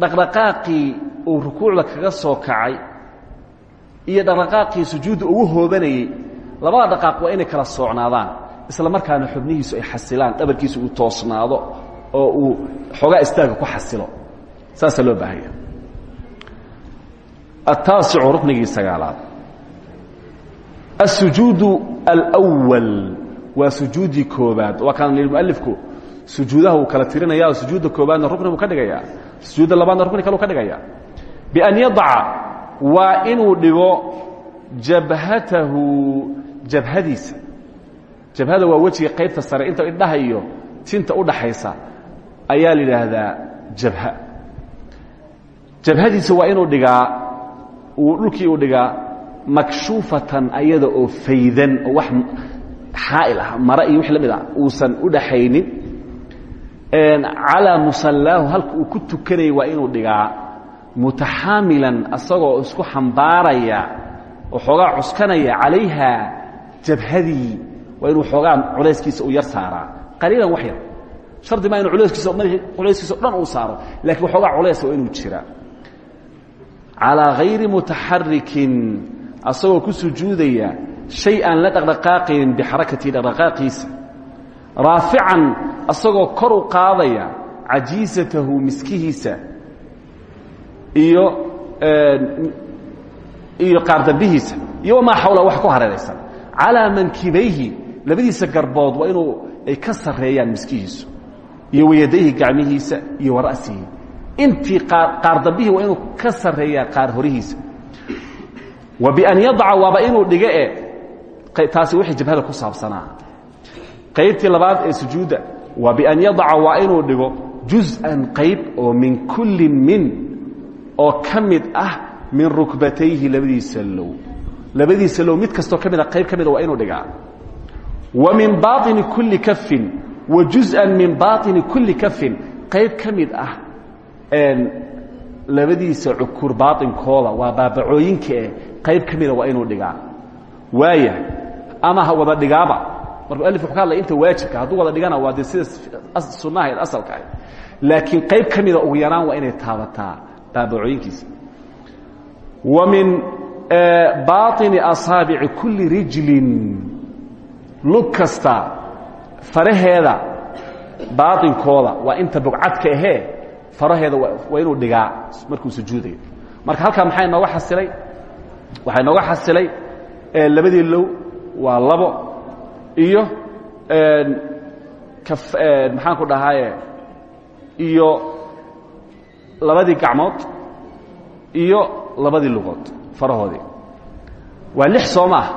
dhaqdhaqaaqii uu rukuucda kaga soo kacay iyo dhaqdhaqaaqii sujuudda ugu hoobanayey labada dhaqaaq waa inay kala soocnaadaan isla markaana xubnihiisu ay xasilaan dhabarkiisu uu toosnaado oo uu xoogaa istaaga ku xasilo saasaa loo baahanya ataasicu ruknigii sagaalaad الsujuud alأwal waa sujuudii koobaad waa kaan yidhi mualifku sujuudaha uu kala tirinaya oo sujuudda koobaadna rukni buu ka dhigaya sujuudda labaadna rukni kaleu ka dhigaya bian yadaca waa inuu dhigo jabhatahu jabhadiisa. Jabhada waa wejiga qaybta sare. Inta indhaha iyo tinta u dhaxaysa ayaa la jabha. Jabhadiisa waa inuu dhigaa dhulkii uu dhigaa makshuufatan ayada oo faydan wax xaa'il ah mare iyo wix la mid a uusan u dhaxaynin. Calaa musallaahu halka uu ku tukanayay waa inuu dhigaa mutaxaamilan asagoo isku xambaaraya oo xoogaa cuskanaya calayha jabhadii waa inuu xoogaa culayskiisa u yar saaraa. Qaliilan wax yar. Shardi maa inu culayskiisa o dhan uu saaro. Lakiin waxoogaa culays waa inuu jiraa calىa hayri mutaxarikin asagoo ku sujuudaya shay aan la dhaqdhaqaaqaynin bixarakatihi dhaqdhaqaaqiisa. Raafican asagoo kor u qaadaya cajiisatahu miskihiisa iyo iyo qaardambihiisa iyo wamaa xawla wax ku hareeraysan calىa mankibayhi labadiisa garbood waa inuu ay ka sarreeyaan miskihiisu iyo wayadayhi gacmihiisa iyo wara'sihi. Intii qaardambihii waa inuu ka sarreeyaa qaar horihiisa. Wa bian yadaca waaba inuu dhigo e taasi wixii jabhada ku saabsanaa. Qaybtii labaad ee sujuudda wa bian yadaca waa inuu dhigo juz-an qayb oo min kulli min oo ka mid ah min rukbatayhi labadiisa low labadiisa low mid kastoo ka mida qayb ka mida waa inuu dhigaa wa min baaطini kulli kafin wa juz-an min baaطini kulli kafin qayb ka mid ah labadiisa cukur baaطinkooda waa baabacooyinkae qayb ka mida waa inuu dhigaa waaya ama ha wada dhigaaba marka alif wuxuu ka hadlaya inta waajibka hadduu wada dhigana waa dee sida sunnaha eed asalka ahayd laakiin qayb ka mida ugu yaraan waa inay taabataa baabacooyinkiisa wa min baaطini asaabici kulli rijlin lug kasta faraheeda baaطinkooda waa inta bogcadka ahee faraheeda waa inuu dhigaa markuu sujuudayo marka halkaa maxaa inooga xasilay? Waxaa inooga xasilay labadii low waa labo iyo maxaan ku dhahaaye iyo labadii gacmood iyo labadii lugood farahoodii waa lix soo maah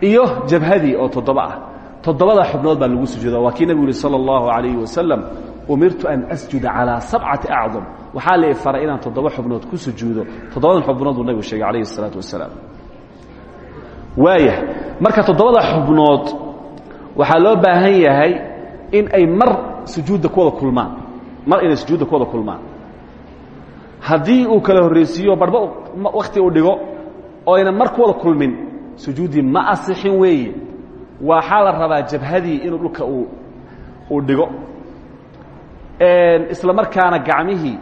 iyo jabhadii oo toddoba ah toddobada xubnood baa lagu sujuuda waa kii nebigu yihi salى اllahu عalayه wasalam umirtu an asjuda calىa sabcati acdam waxaa la faray inaan toddoba xubnood ku sujuudo toddobadan xubnood buu nabigu sheegay alayh الsalaatu wasalaam waaya marka toddobada xubnood waxaa loo baahan yahay in ay mar sujuudda ku wada kulmaan mar inay sujuudda ku wada kulmaan haddii uu kala horraysiiyo barhba wakhti uu dhigo oo ayna mar ku wada kulmin sujuuddii ma asixin weeye. Waxaa la rabaa jabhadii inuu dhulka uu uu dhigo. Isla markaana gacmihii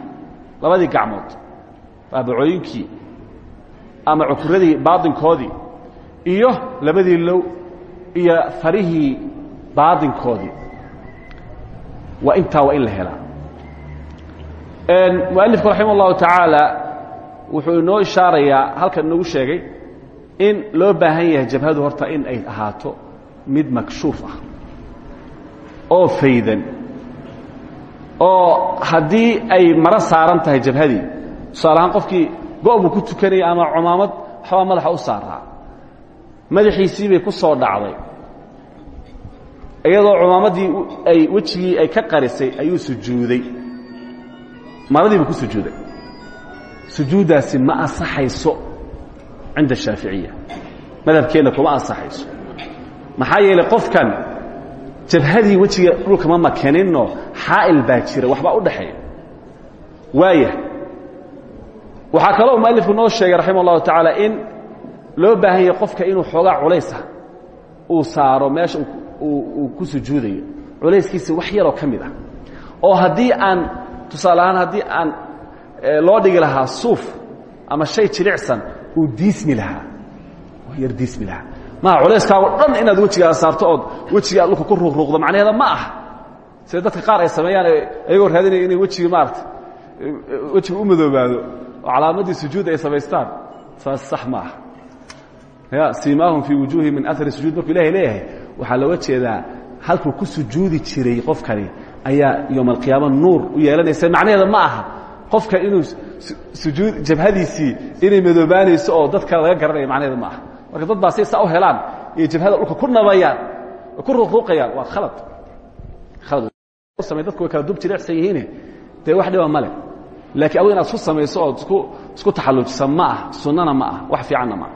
labadii gacmood baabacooyinkii ama cukuradii baaطinkoodii iyo labadii low iyo farihii baaطinkoodii waa intaa waa in la helaa mualifku raximah اllahu tacaala wuxuu inoo ishaarayaa halkan inoogu sheegay in loo baahan yahay jabhadu horta in ay ahaato mid makshuuf ah oo faydan oo haddii ay maro saaran tahay jabhadii tusaale qofkii go' buu ku tukanaya ama cumaamad waxbaa madaxa u saaraa madaxiisii ku soo dhacday. Iyadoo cumaamaddii ay wejigii ay ka qarisay ayuu sujuuday maradii buu ku sujuuday. Sujuuddaasi ma asaxayso cinda shaaficiya madhabkeenna kuma asaxayso maxaa yeelay qofkan jabhadii wejiga dhulka ma makaninoo xaa'il baa jira waxbaa u dhaxeeya. Waaya waxaa kaloo mualifku noo sheegay raximah اllahu in loo baahan qofka inuu xoogaa culaysa uu saaro meesha uu ku sujuudayo. Culayskiisa wax yaroo ka mid ah. Oo haddii aan tusaale ahaan haddii aan loo dhigi lahaa suuf ama shay jilicsan uu diismi lahaa. Yar diismi lahaa. Maa culayskaago dhan inaad wejigaada saarto ood wejiga aad dhulka ku ruuqruuqdo macnaheeda ma aha. Sida dadka qaar ay sameeyaan ayagoo raadinaya inay wejigii maarata wejiga u madoobaado oo calaamaddii sujuudda ay samaystaan saas sax ma aha. Ya siimaahum fii wujuuhi min aari sujuud markuu ilahay leeyahay waxaa looga jeedaa halkuu ku sujuudi jiray qofkani ayaa yowma alqiyaama nuur u yeelanaysa. Macnaheeda ma aha. Qofka inuu sujuud jabhadiisii inay madoobaanayso oo dad kale laga garanaya macnaheeda ma aha. Marka dad baa say saa u helaan iyo jabhada dhulka ku nabayaan ku ruuqruuqayaan waa khalad. Khalad. Dadku way kala dub jirecsan yihiine dee wax dhiba male laakiin adugu inaad isku samayso ood isku isku taxallujisa ma ah sunnana ma ah wax fiicanna ma ah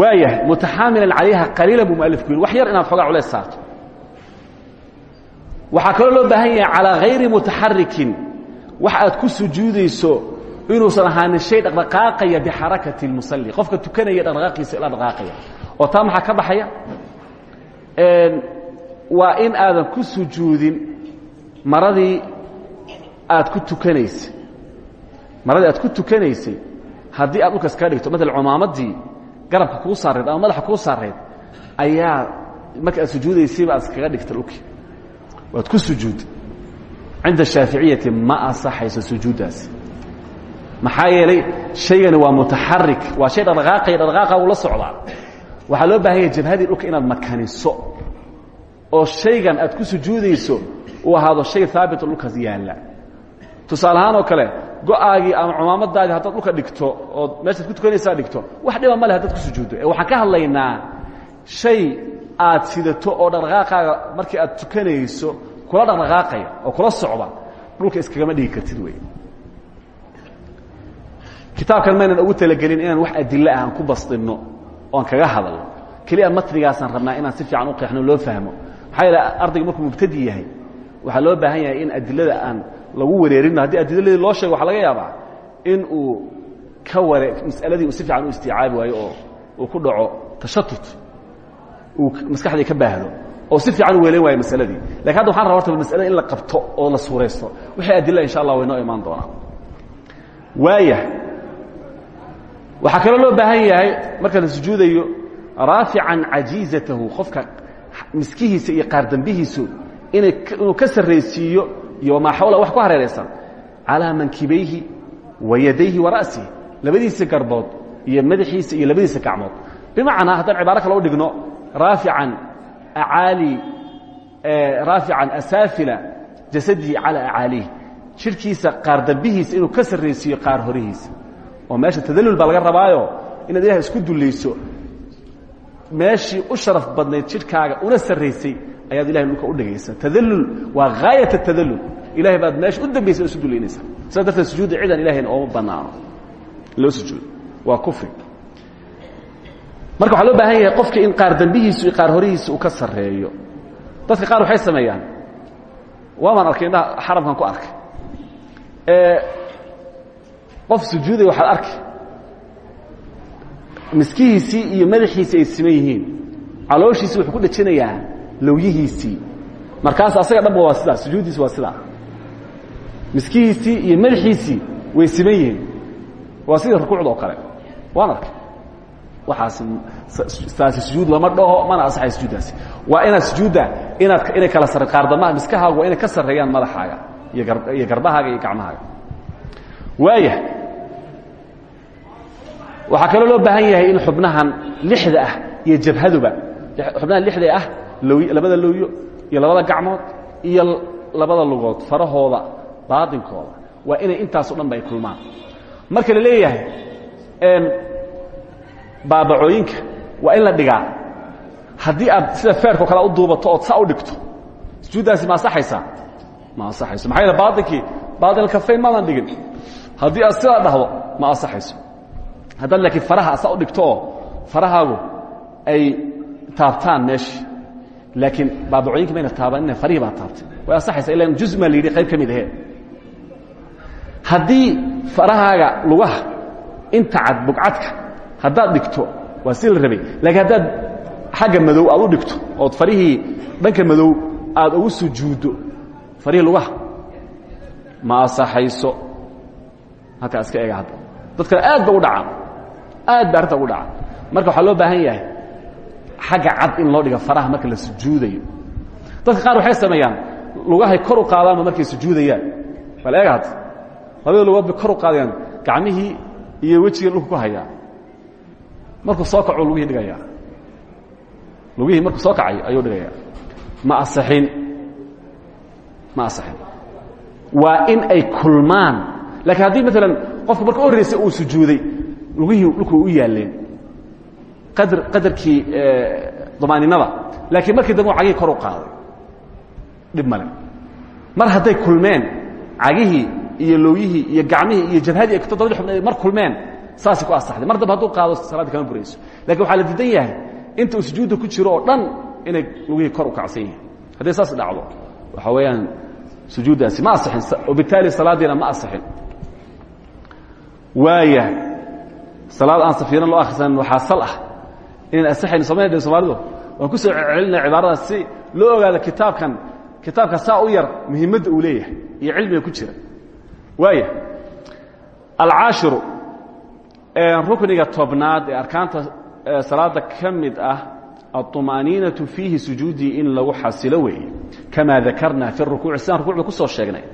waayahay mutaxaamilan calayha qaliilan buu mualifku yidhi wax yar inaad xoogaa culays saarto waxaa kaloo loo baahan yahay calaa hayri mutaxarikin wax ku sujuudayso inuusan ahaanin shay dhaqdhaqaaqaya bixarakati اlmusalli qofka tukanaya dhaqdhaqaaqiisa ila dhaqaaqaya oo taa maxaa ka baxaya? Waa in aadan ku sujuudin maradii aad ku tukanaysay maradii aad ku tukanaysay haddii aad dhulka iskaga dhigto maala cumaamadii garabka kuu saarayd ama madaxa kuu saarayd ayaa marka aad sujuudaysayba aad dhigta dhulkii waad ku sujuudda cinda shaaficiyati ma asaxayso sujuuddaasi maxaa yeelay shaygani waa mutaxarik waa shay dhaqdhaqaaqaya dhaqdhaqaaqa uu la socdaa. Waxaa loo baahan yahay jabhadii dhulka inaad makaniso. Oo shaygan aad ku sujuudayso uu ahaado shay haabito dhulkaas yaalla. Tusaale ahaan oo kale go'aagii ama cumaamadaadii haddaad dhulka dhigto ood meeshaad ku tukanaysaa dhigto wax dhiba ma leh hadaad ku sujuuddo. Ee waxaan ka hadlaynaa shay aad sidato oo dhaqdhaqaaqaaga markii aad tukanayso kula dhaqdhaqaaqaya oo kula socda dhulka iskagama dhigi kartid wey kitaabkan maynan ugu talagelin inaan wax adilo ah aan ku basdinno oan kaga hadalno. Keliya matnigaasaan rabnaa inaan si fiican u qeexno loo fahmo. Maxaa yeele ardayga markuu mubtadi yahay waxaa loo baahan yahay in adilada aan lagu wareerino. Haddii adiladii loo sheego waxa laga yaabaa in uu ka ware mas'aladii uu si fiican u isticaabi waayo oo uu ku dhaco tashatut uu maskaxdii ka baahdo oo si fiican u weelayn waayo masaladii. Lakin hadda waxan raba horta masalada in la qabto oo la suuraysto wixii adila insha allah way noo imaan doonaan. Waaya. Waxaa kaloo loo baahan yahay marka la sujuudayo raafican cajiizatahu qofka miskihiisa iyo qaardambihiisu inay inuu ka sarraysiiyo iyo maa xawla wax ku hareeraysan. Calaa mankibayhi wa yadayhi wa ra'sihi. Labadiisa garbood iyo madaxiisa iyo labadiisa gacmood. Bimacnaa haddaan cibaaro kale u dhigno raafican acaali raafican asaafila jasadihi calaa acaalihi jidhkiisa qaardambihiisa inuu ka sarraysiiyo qaar horihiisa oo meesha tadalul baa laga rabaayo inaad ilahay isku dulayso meeshii u sharaf badnayd jidhkaaga una sarraysay ayaad ilahay dhulka u dhigaysa tadalul waa haayat tadalul ilahay baad meesha u dambaysa isu dulaynaysa sidaa darteed sujuudda cidan ilahayna ooma banaano loo sujuudo waa kufri marka waxaa loo baahan yahay qofka in qaar dambihiisu iyo qaar horihiisa uu ka sarreeyo. Dadka qaar waxay sameeyaan. Waamaan arkay indhaha xaramkan ku arkay qof sujuuday waxaad arki. Miskihiisii iyo madaxiisii ay siman yihiin. Calooshiisii wuxuu ku dhejinayaa lowyihiisii markaas asaga dhanba waa sidaa sujuuddiisi waa sidaa. Miskihiisii iyo madaxiisii way siman yihiin. Waa sidii rukuucda oo kale. Waan arkay waxaas taasi sujuud lama dhaho mana asaxay sujuuddaasi. Waa inaad sujuudda inaad inay kala sarre qaardamaha miskahaagu waa inay ka sarreeyaan madaxaaga iyo gar iyo garbahaaga iyo gacmahaaga. Waaya waxaa kaloo loo baahan yahay in xubnahan lixda ah iyo jabhaduba xubnahan lixda ah low labada lowyo iyo labada gacmood iyo labada lugood farahooda baadinkooda waa inay intaaso dhan ba ay kulmaan. Marka la leeyahay baabacooyinka waa in la dhigaa. Haddii aad sida feerko kale u duubato ood saa u dhigto sujuuddaasi ma asaxaysaa ma asaxayso maxaa yeele baadinkii baadin kafayn maadan dhigin. Haddii aad sidaa dhahdo ma asaxayso haddaad laakiin faraha asa u dhigto oo farahaagu ay taabtaan meeshii laakiin baabacooyinka mayna taabanina farihii baa taabtay. Way asaxaysa ilan juz maa la yidhi qayb ka mid ahee. Haddii farahaaga lugaha inta cad bugcadka haddaad dhigto waa si la rabay. Laakiin haddaad xagga madow aad u dhigto ood farihii dhanka madow aad ugu sujuuddo farihii lugaha. Ma asaxayso halkaa iska ega hadda. Dadkana aad ba u dhacaan. Aad ba arrinta ugu dhacaan. Marka waxaa loo baahan yahay xagga cad in loo dhiga faraha marka la sujuudayo. Dadka qaar waxay sameeyaan lugahay kor u qaadaanba markay sujuudayaan. Bal eega hadda. Labada lugood bay kor u qaadayaan. Gacmihii iyo wejiga dhulka ku hayaa markuu soo kaco lugihii dhigaya lugihii markuu soo kacayo ayuu dhigaya ma asaxin. Ma asaxin. Waa in ay kulmaan. Laakiin haddii maalan qofku marka u horreysa uu sujuuday lugihii dhulku u yaalleen. Qadar qadarkii damaaninada laakiin markii dambe u cagihii kor u qaaday. Dhib male mar hadday kulmeen cagihii iyo lowyihii iyo gacmihii iyo jabhadii ay toddobadii xubnood mar kulmeen saasay ku asaxday. Mar dambe hadduu qaado salaaddii kama burayso. Lakin waxaa la diidan yahay inta uu sujuudda ku jiro oo dhan inay lugihii kor u kacsan yihiin. Hadday saas dhacdo waxaa weeyaan sujuuddaasi ma asixin wabitaali salaaddiina ma asixin waaya salaad aan safiiran loo akhrisan waxaa sal ah. Inaan asaxayn somayna dhin somaalidu waan ku soo celcelinaa cibaaradaas si loo ogaado kitaabkan kitaabka saa u yar muhiimadda uu leeyahay iyo cilmiga ku jira. Waaya alcaashiru rukniga tobnaad ee arkaanta salaada ka mid ah aطumaaniinaةu fiihi sujuudii in lagu xasilo weeye. Kamaa dakarna fi rukuuci sidaan rukuucda ku soo sheegnay.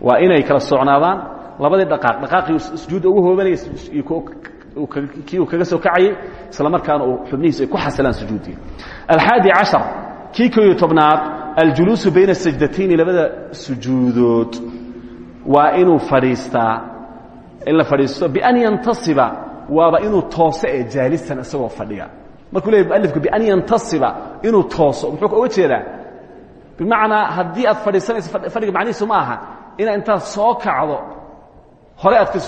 Waa inay kala socnaadaan labadii dhaqaaq dhaqaaqii sujuudda ugu hoobanayay kii kaga soo kacayey isla markaana uu xubnihiisu ay ku xasilaan sujuuddii alxaadi cashar kii kooyo tobnaad aljuluusu bayna sajdatayni labada sujuudood waa inuu fadhiistaa in la fadhiisto bian yantasiba waaba inuu tooso ee jaalisan isagoo fadhiga. Markuu leeyay mualifku bian yantasiba inuu tooso muxuu oga jeedaa? Bimacnaa haddii aad fadhiisanayso fadhiga macnihiisu ma aha inaad intaad soo kacdo hore aad ka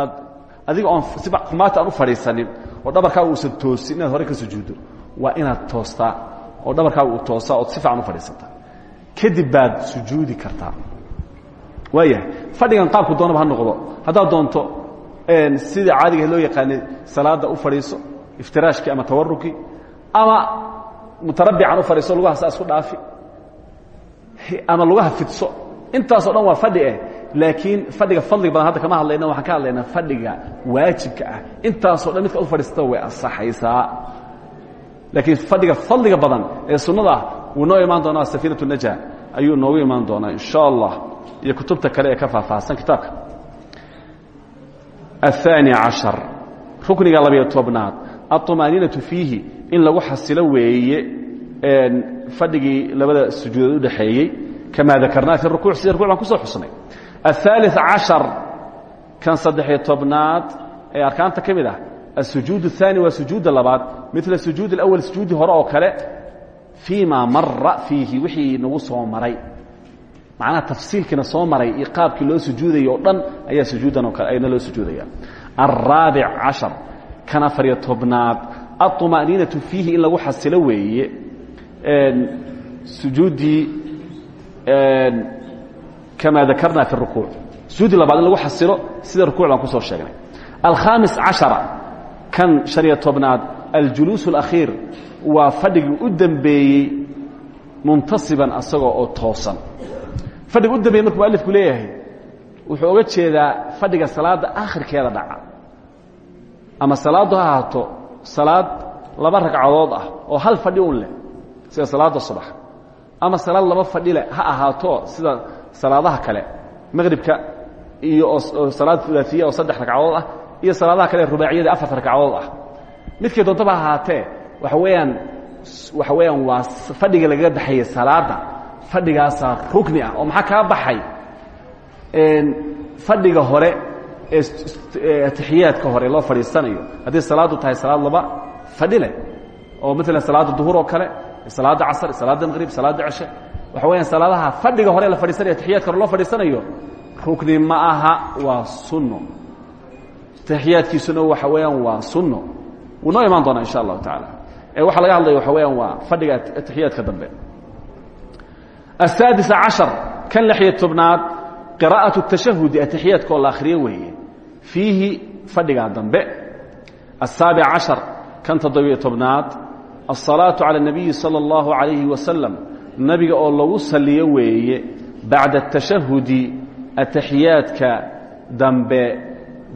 aad adiga oon si kumaata aan u fadhiisanin oo dhabarkaaga uusan toosin inaad hore ka sujuuddo waa inaad toostaa oo dhabarkaaga uu toosaa ood si fiican u fadhiisataa kadib baad sujuudi kartaa waayahay. Fadhigan qaabku doonaba ha noqdo. Haddaad doonto sida caadiga loo yaqaanay salaada u fadhiiso iftiraashkii ama tawarukii ama mutarabbican u fadhiiso lugaha saa isku dhaafi ama lugaha fidso. Intaasoo dhan waa fadhi eh laakiin fadhiga fadliga badan hadda kama hadlayna waxaan ka hadlaynaa fadhiga waajibka ah. Intaasoo dhan midka u fadhiisata way asaxaysaa laakiin fadhiga fadliga badan ee sunnada ah wuu noo imaan doonaa safiinatu naja ayuu noogu imaan doonaa in sha allah iyo kutubta kale ee ka faahfaahsan kitaabka الثاني caشhaر rukniga labiyo tobnaad aلطumaaniinaةu fiihi in lagu xasilo weeye fadhigii labada sujuudood udhaxeeyey kama dakarnaa fi rukuuc sida rukuc baan kusoo xusnay الثالث caشhaر kan saddexiyo tobnaad ee arkaanta ka mid ah الsujuud الثاني waa sujuudda labaad mila sujuud الأول sujuudi hore oo kale fii ma mara wixii nagu soo maray macnaha tafsiilkiina soo maray iyo loo sujuudayay dhan ayaa sujuudan kale ayna loo sujuudayaan alraabic cashar kan afariyo tobnaad alطumaaniinatu fiihi in lagu xasilo weeye sujuuddii kamaa dakarna fi rukuuc sujuuddii labaad in lagu xasilo sida rukuuc baan ku soo sheegnay alkhaamis cashara kan شhan aljuluus اlakhiir waa fadhigii u dembeeyey muntasiban asagoo oo toosan. Fadhiga u dambeyey markuu mualifku leeyahay wuxuu oga jeedaa fadhiga salaadda akhirkeeda dhaca. Ama salaaddu ha ahaato salaad laba ragcadood ah oo hal fadhi un leh sida salaadda subax ama salaad laba fadhi leh ha ahaato sida salaadaha kale maqhribka iyo salaad ulaaiya oo saddex ragcadood ah iyo salaadaha kale rubaaciyada afar ragcadood ah midkay doontaba ha ahaatee waxa weeyaan waxa weeyaan waa fadhiga lagaga baxayay salaadda. Fadhigaasaa rukni ah oo maxaa kaa baxay? Fadhiga hore ee atixiyaadka hore loo fadhiisanayo. Haddii salaaddu tahay salaad laba fadhi leh. Oo maalan salaadda duhur oo kale salaadda casr salaadda maqrib salaadda ceshe waxa weyaan salaadaha fadhiga hore la fadhiisanayo atixiyaadka hore loo fadhiisanayo rukni ma aha waa sunno. Atixiyaadkiisuna waxa weeyaan waa sunno wuu noo imaan doonaa insha allahu tacaala ee waxaa laga hadlaya waxa weeyaan waa fadhiga atixiyaadka dambe السادس caشhaر kan لحyo tobnaad qراءaة التashahudi atixiyaadkoo la akhriyo weeye fiihi fadhigaa dambe السaaبع caشhaر kan toddobiyo tobnaad الصalaaةu عalى النabiyi salى الlaهu عalayه wasaلم nabiga oo lagu saliyo weeye baعda التashahudi atixiyaadka dambe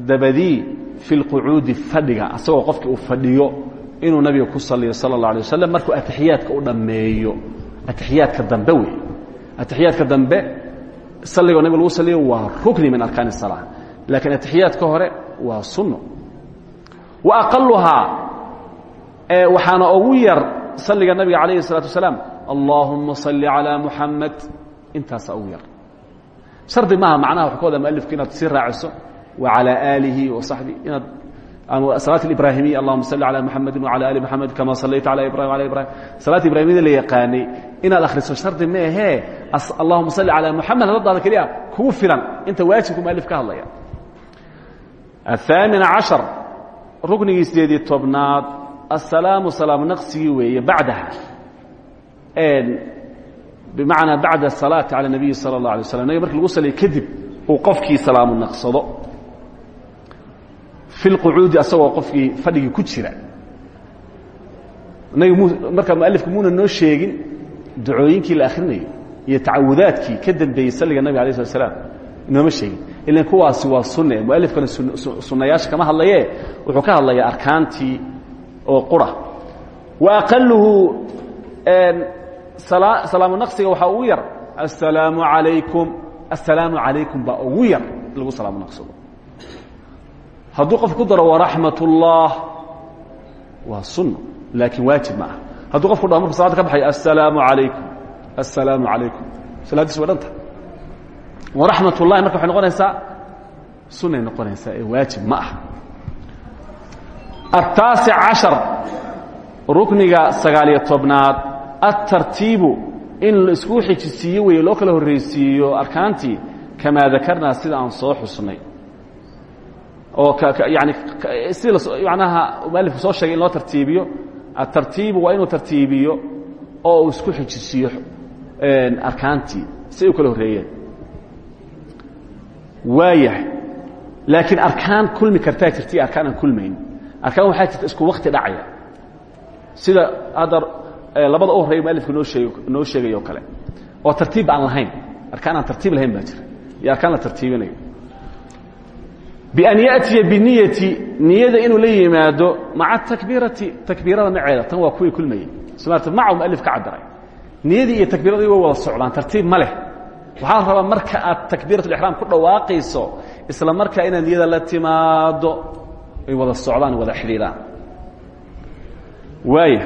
dabadii fi اlqucuudi fadhiga asagoo qofkii uu fadhiyo inuu nabiga ku saliyo salى الlaه عليه waslم markuu atixiyaadka u dhammeeyo atixiyaadka dambe wey atixiyaadka dambe salligoo nabiga lagu saliyo waa rukni min arkaan الsalaa laakiin atixiyaadka hore waa sunno wa aqaluhaa waxaana ugu yar salliga nabiga calayhi الsalatu wasalaam allahuma salli calىa muxamed intaasaa ugu yar shardi maaha macnaha wax ka wada mualifku inaad sii raaciso wa calى aalihi wa saxbi inaad salaat ibrahimiya allahuma salli calى muxamedi wacalى ali muxamed kama sallayta calى ibrahim ala ibrahim salaat ibrahimiyada la yaqaanay inaad akhriso shardi maahee allahuma salli calى muxamed hadadaada keliya kuu filan inta waajibku mualif ka hadlaya aلثaamin caشhaر ruknigii sideedii tobnaad aلsalaamu salaam naqsigii weeye bacdaha bimacnaa bacda الsalaaةi calى الnabiyi salى الlaه alيه waslam nabiga marki lagu saliya kadib uu qofkii salaamu naqsado fi اlqucuudi asagoo qofkii fadhigii ku jira. Markaa mualifku muuna noo sheegin ducooyinkii la akhrinayo iyo tacawudaadkii ka dambeeyey salliga nabiga alay slat slam inooma sheegin. Ilan kuwaasi waa sunne. Mualifkana sunnayaasha kama hadlaye wuxuu ka hadlayaa arkaantii oo qura. Wa aqaluhu salaamu naqsiga waxaa ugu yar assalaamu alaykum. Assalaamu calaykum baa ugu yar lagu salaamu naqsado hadduu qof ku daro waraxmat ullah waa sunno laakiin waajib ma aha. Hadduu qofku dhaho marku ka baxayo assalaamu alaykum assalaamu calaykum salaaddiis waa waraxmat ullahi marka waxay noqonaysaa sunnay noqonaysaa ee waajib ma aha. Ataasic cashar rukniga sagaaliyo tobnaad altartiibu in isku xijisiiyo weeye kala horraysiiyo arkaantii kamaa dakarnaa sida aan soo xusnay oo yani sida manaha mualifku soo sheegay in loo tartiibiyo. Atartiibu waa inuu tartiibiyo oo uu isku xijisiiyo arkaantii si ay u kala horreeyeen waayahay laakiin arkaan kulmi kartaa jirtay arkaan aan kulmayn arkaan waxaa jirta isku wakti dhacaya. Sida hadda labada u horreeya mualifku noo sheeg noo sheegay oo kale. Oo tartiib aan lahayn. Arkaan aan tartiib lahayn baa jira. Iyo arkaan la tartiibinayo bian yatiya biniyati niyada inuu la yimaado maca takbiirati takbiirada maceeda tan waa kuwii kulmayey somaata maca mualif ka cabiray niyadii iyo takbiirada way wada socdaan tartiib ma leh waxaa la rabaa marka aad takbiiratulixraam ku dhawaaqayso isla markaa inaad niyada la timaado ay wada socdaan wada xidhiidaan waaya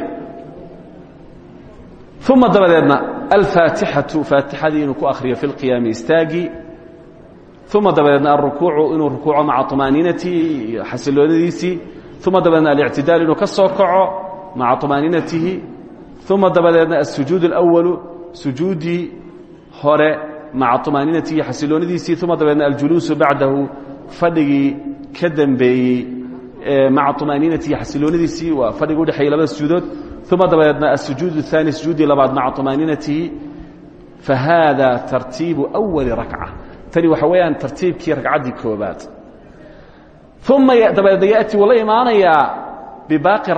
uma dabadeedna alfaatixatu faatixadii inuu ku akhriyo fi lqiyaami istaagii uma dabadeedna alrukuucu inuu rukuuco maca طumaaniinatihi iyo xasiloonadiisii uma dabadeedna alictidaal inuu ka soo kaco maca طumaaniinatihi uma dabadeedna asujuud اlأwalu sujuudii hore maca طumaaniinatihi iyo xasiloonadiisii uma dabadeedna aljuluusu bacdahu fadhigii ka dembeeyey maca طumaaniinatihi xasiloonadiisii waa fadhigi udhexeeyey labada sujuudood uma dabadeedna asujuud الثaani sujuudii labaad maca طumaaniinatihi fahaada tartiibu أwali rakca tani waxa weeyaan tartiibkii ragcaddii koobaad uma dabeedna ya'ti wuu la imaanayaa bibaaqi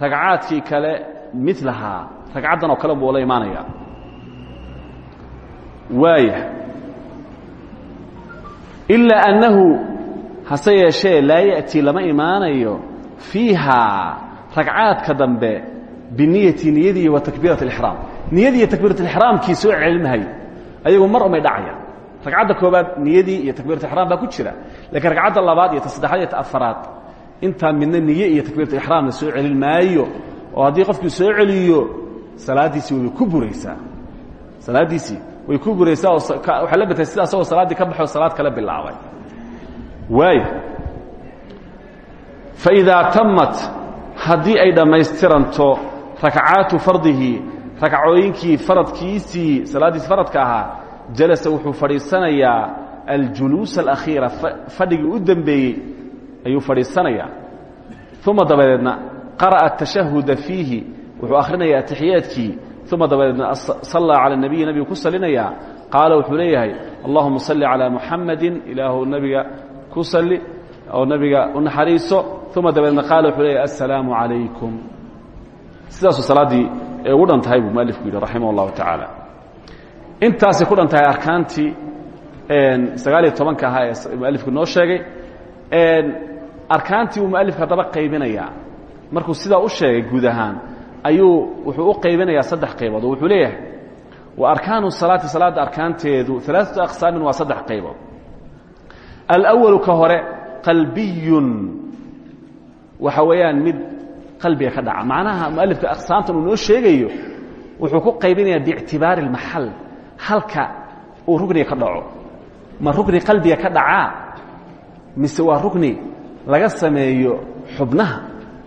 rakcaati kale milahaa ragcaddan oo kale buu la imaanayaa. Waaya annahu hase yeeshee laa ya'ti lama imaanayo fiihaa ragcaadka dambe biniyati niyadihi wa takbiirat اlixraam niyadiiyo takbiirat اlixraamkii soo celinmahay ayagu mar umay dhacaya ragcadda koobaad niyadii iyo takbiirat ixraam baa ku jira. Lakiin ragcadda labaad iyo ta saddexaad iyo ta afaraad intaa midna niye iyo takbiirat ixraam la soo celin maayo oo haddii qofkii soo celiyo salaaddiisii way ku buraysaa. Salaaddiisii way ku buraysaa oo waxay la batay sida asagoo salaaddii ka baxo salaad kala bilaabay. Waayo faidaa tamat haddii ay dhammaystiranto rakcaatu fardihi ragcooyinkii faradkiisii salaaddiisi faradka ahaa jalasa wuxuu fadhiisanayaa aljuluus alakhiira fadhigii u dembeeyey ayuu fadhiisanayaa. Uma dabadeedna qara'a atashahuda fiihi wuxuu akhrinayaa atixiyaadkii uma dabadeedna sallaa cala nabiyi nabigu ku salinayaa qaala wuxuu leeyahay allahuma salli calaa muxamadin ilaahu nabiga ku salli oo nabiga u naxariiso. Uma dabadeedna qaala wuxuu leeyahay assalaamu calaykum. Sidaasuu salaaddii ee ugu dhan tahay buu mualifku yidhi raximah intaasay ku dhantahay arkaantii sagaaliyo tobanka ahaa ee mualifku noo sheegay arkaantii uu mualifku haddaba qaybinayaa. Markuu sidaa u sheegay guud ahaan ayuu wuxuu u qaybinayaa saddex qaybood. Oo wuxuu leeyahay wa arkaanu salaati salaadda arkaanteedu alaaatu aqsaamin waa saddex qaybood. Alأwalu ka hore qalbiyun. Waxa weeyaan mid qalbiga ka dhaca. Macnaha mualifka aqsaamtan uu noo sheegayo wuxuu ku qaybinayaa biictibaari اlmaxal halka uu rukniga ka dhaco. Ma rukni qalbiga ka dhacaa mise waa rukni laga sameeyo xubnaha?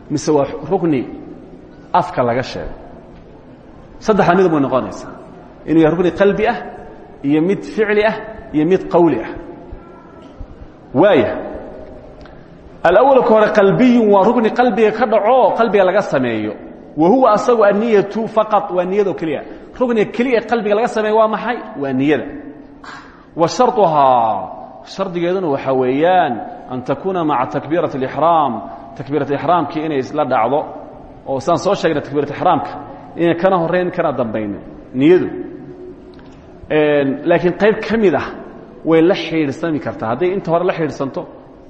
Mise waa rukni afka laga sheego? Saddexda midub way noqonaysaa inuu yahay rukni qalbi ah iyo mid ficli ah iyo mid qawli ah. Waaya alawal ka hore qalbiyun waa rukni qalbiga ka dhaco qalbiga laga sameeyo. Wa huwa asagu keliya rukniga keliya qalbiga laga sameeyo waa maxay waa niyada wa sharطuhaa shardigeeduna waxaa weeyaan an takuuna maca takbiiraة اlixraam takbiirat ixraamkii inay isla dhacdo oo saan soo sheegna takbiirat ixraamka inay kana horrayn kana dambaynin niyadu laakiin qayb ka mid ah way la xidhiidsami kartaa hadday inta hore la xidhiidsanto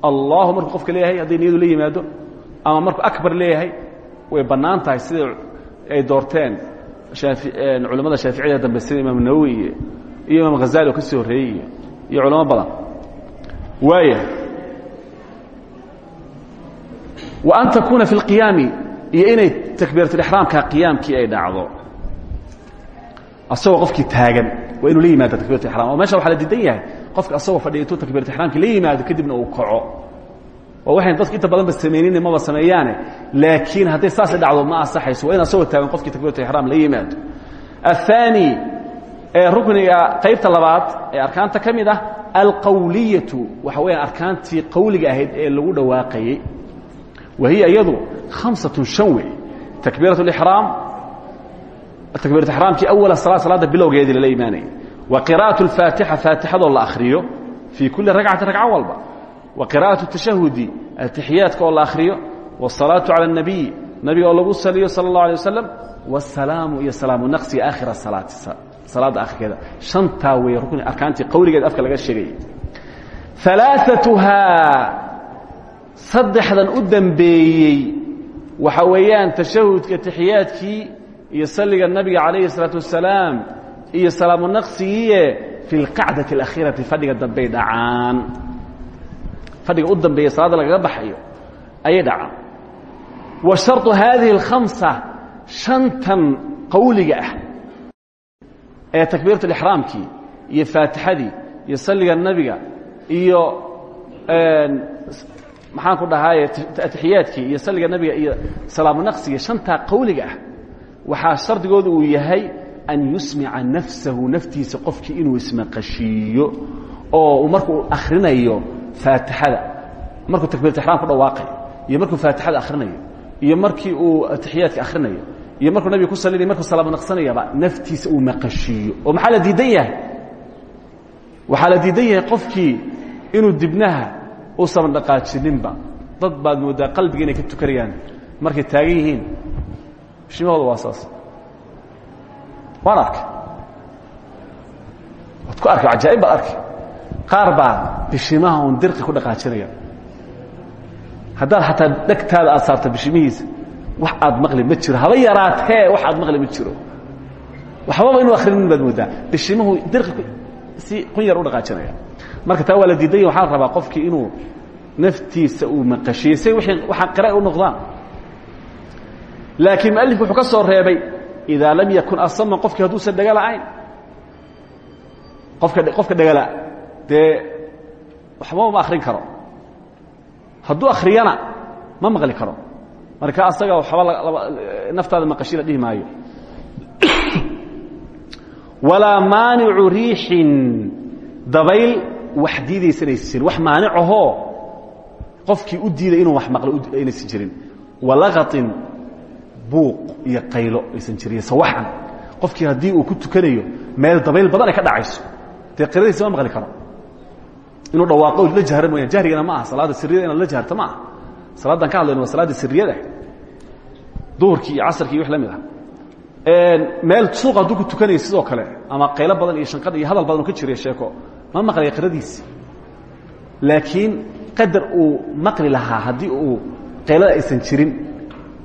allahu markuu qofka leeyahay hadday niyadu la yimaado ama markuu akbar leeyahay way bannaan tahay sida ay doorteen culamada shaaficiyada dambe sida imaam nawowi iyo imaam hazali oo ka sii horreeyey iyo culamo badan. Waaya wa an takuuna fi اlqiyaami iyo inay takbiiratulixraamka qiyaamkii ay dhacdo. Asagoo qofkii taagan waa inuu la yimaada takbirat ixram oo meesha waxa la diidan yahay qofka asagoo fadhiya intuu takbirat ixraamkii la kadibna uu kaco oo waxayn dadka inta badan ba samaynin maba sameeyaane laakiin hadday saasay dhacdo ma asaxayso waa in asagoo taagan qofkii takbirat ixraam la yimaado aلثaanي ee rukniga qaybta labaad ee arkaanta ka mid ah alqawliyatu waxa weeyaan arkaantii qawliga ahayd ee lagu dhawaaqayey wa hiya iyadu hamsatun shan wey takbiirat اlixraam takbirat ixraamkii awala salaa salaadda bilowgeedii lala imaanayay wa qira'aة اlfaatixa faatixadoo la akhriyo fii kulli ragcati ragco walba wa qira'aة الtashahudi atixiyaadka oo la akhriyo wالsalaaةu calى الnabiy nabiga oo lagu saliyo salى الlaه alيه wasalam wالsalaamu iyo salaamu naqsiga aakhira salaati salaadda akhirkeeda shantaa weeye rukni arkaantii qawligeed afka laga sheegayay alaaatuhaa saddexdan u dambeeyey waxa weeyaan tashahudka taxiyaadkii iyo salliga nabiga calayhi الsalaaةu wasalaam iyo salaamu naqsigiiye fi اlqacdati اlakhiirati fadhiga dambey dhacaan fadhiga u dambeeya salaadda lagaga baxayo ayay dhacaan wa sharطu hadihi اlkhamsa shantan qawliga ah ee takbiirat اlixraamkii iyo faatixadii iyo salliga nebiga iyo maxaan ku dhahaaye atixiyaadkii iyo salliga nebiga iyo salaamu naqsiga shantaa qawliga ah waxaa shardigooda uu yahay an yusmica nafsahu naftiisa qofkii inuu ismaqashiiyo oo uu markuu akhrinayo faatixada. Markuu takbirat ixraam ku dhawaaqayo iyo markuu faatixada akhrinayo iyo markii uu atixiyaadka akhrinayo iyo markuu nabiga ku salinaya markuu salaamo naqsanayaba naftiisa uu maqashiiyo oo maxaa la diidan yahay? Waxaa la diidan yahay qofkii inuu dibnaha uusan dhaqaajininba dad baad mooddaa qalbiga inay ka tukanayaan markay taagan yihiin. Bishimahooda waa saas. Waan arkay. Waad ku arkay cajaa'ib baad arkay qaar baa bishimaha un dirqi ku dhaqaajinaya haddaad xataa dhegtaada aad saarto bishimihiisa wax aad maqli ma jiro. Haba yaraatee wax aad maqli ma jiro. Waxbaba inuu akhrinin baad mooddaa bishimuhu dirqi si qun yar u dhaqaajinaya. Marka taa waa la diidanya waxaa la rabaa qofkii inuu naftiisa uu maqashiyo say waxaa qira u noqdaan. Laakiin mualif wuxuu ka soo reebay idaa lam yakun asaman qofkii hadduusan dhega la'ayn qofka qofka dhegala dee waxbaba ma akhrin karo. Hadduu akhriyana ma maqli karo. Marka asaga waxba naftaada maqashi la dhihi maayo. *coughs* Walaa maanicu riixin. Dabayl wax diidaysanaysa jirin wax maanicahoo qofkii u diiday inuu wax maqlo aynaysan jirin. Walaqatin buuq iyo qaylo aysan jirin sawaxan. Qofkii haddii uu ku tukanayo meel dabayl badan ay ka dhacayso. Dee qiradiisa ma maqli karo inuu dhawaaqo la jahran mooyaan. Jahrigana ma aha salaadda siriyada inaad la jaharto ma aha. Salaaddaan ka hadlayno waa salaaddii siriyada duhurkii iyo casarkii wix la mid ah. Meel suuq hadduu ku tukanayo sidoo kale ama qaylo badan iyo shanqad iyo hadal badan oo ka jiriya sheeko ma maqlaya qiradiisi laakiin qadar uu maqli lahaa haddii uu qaylada aysan jirin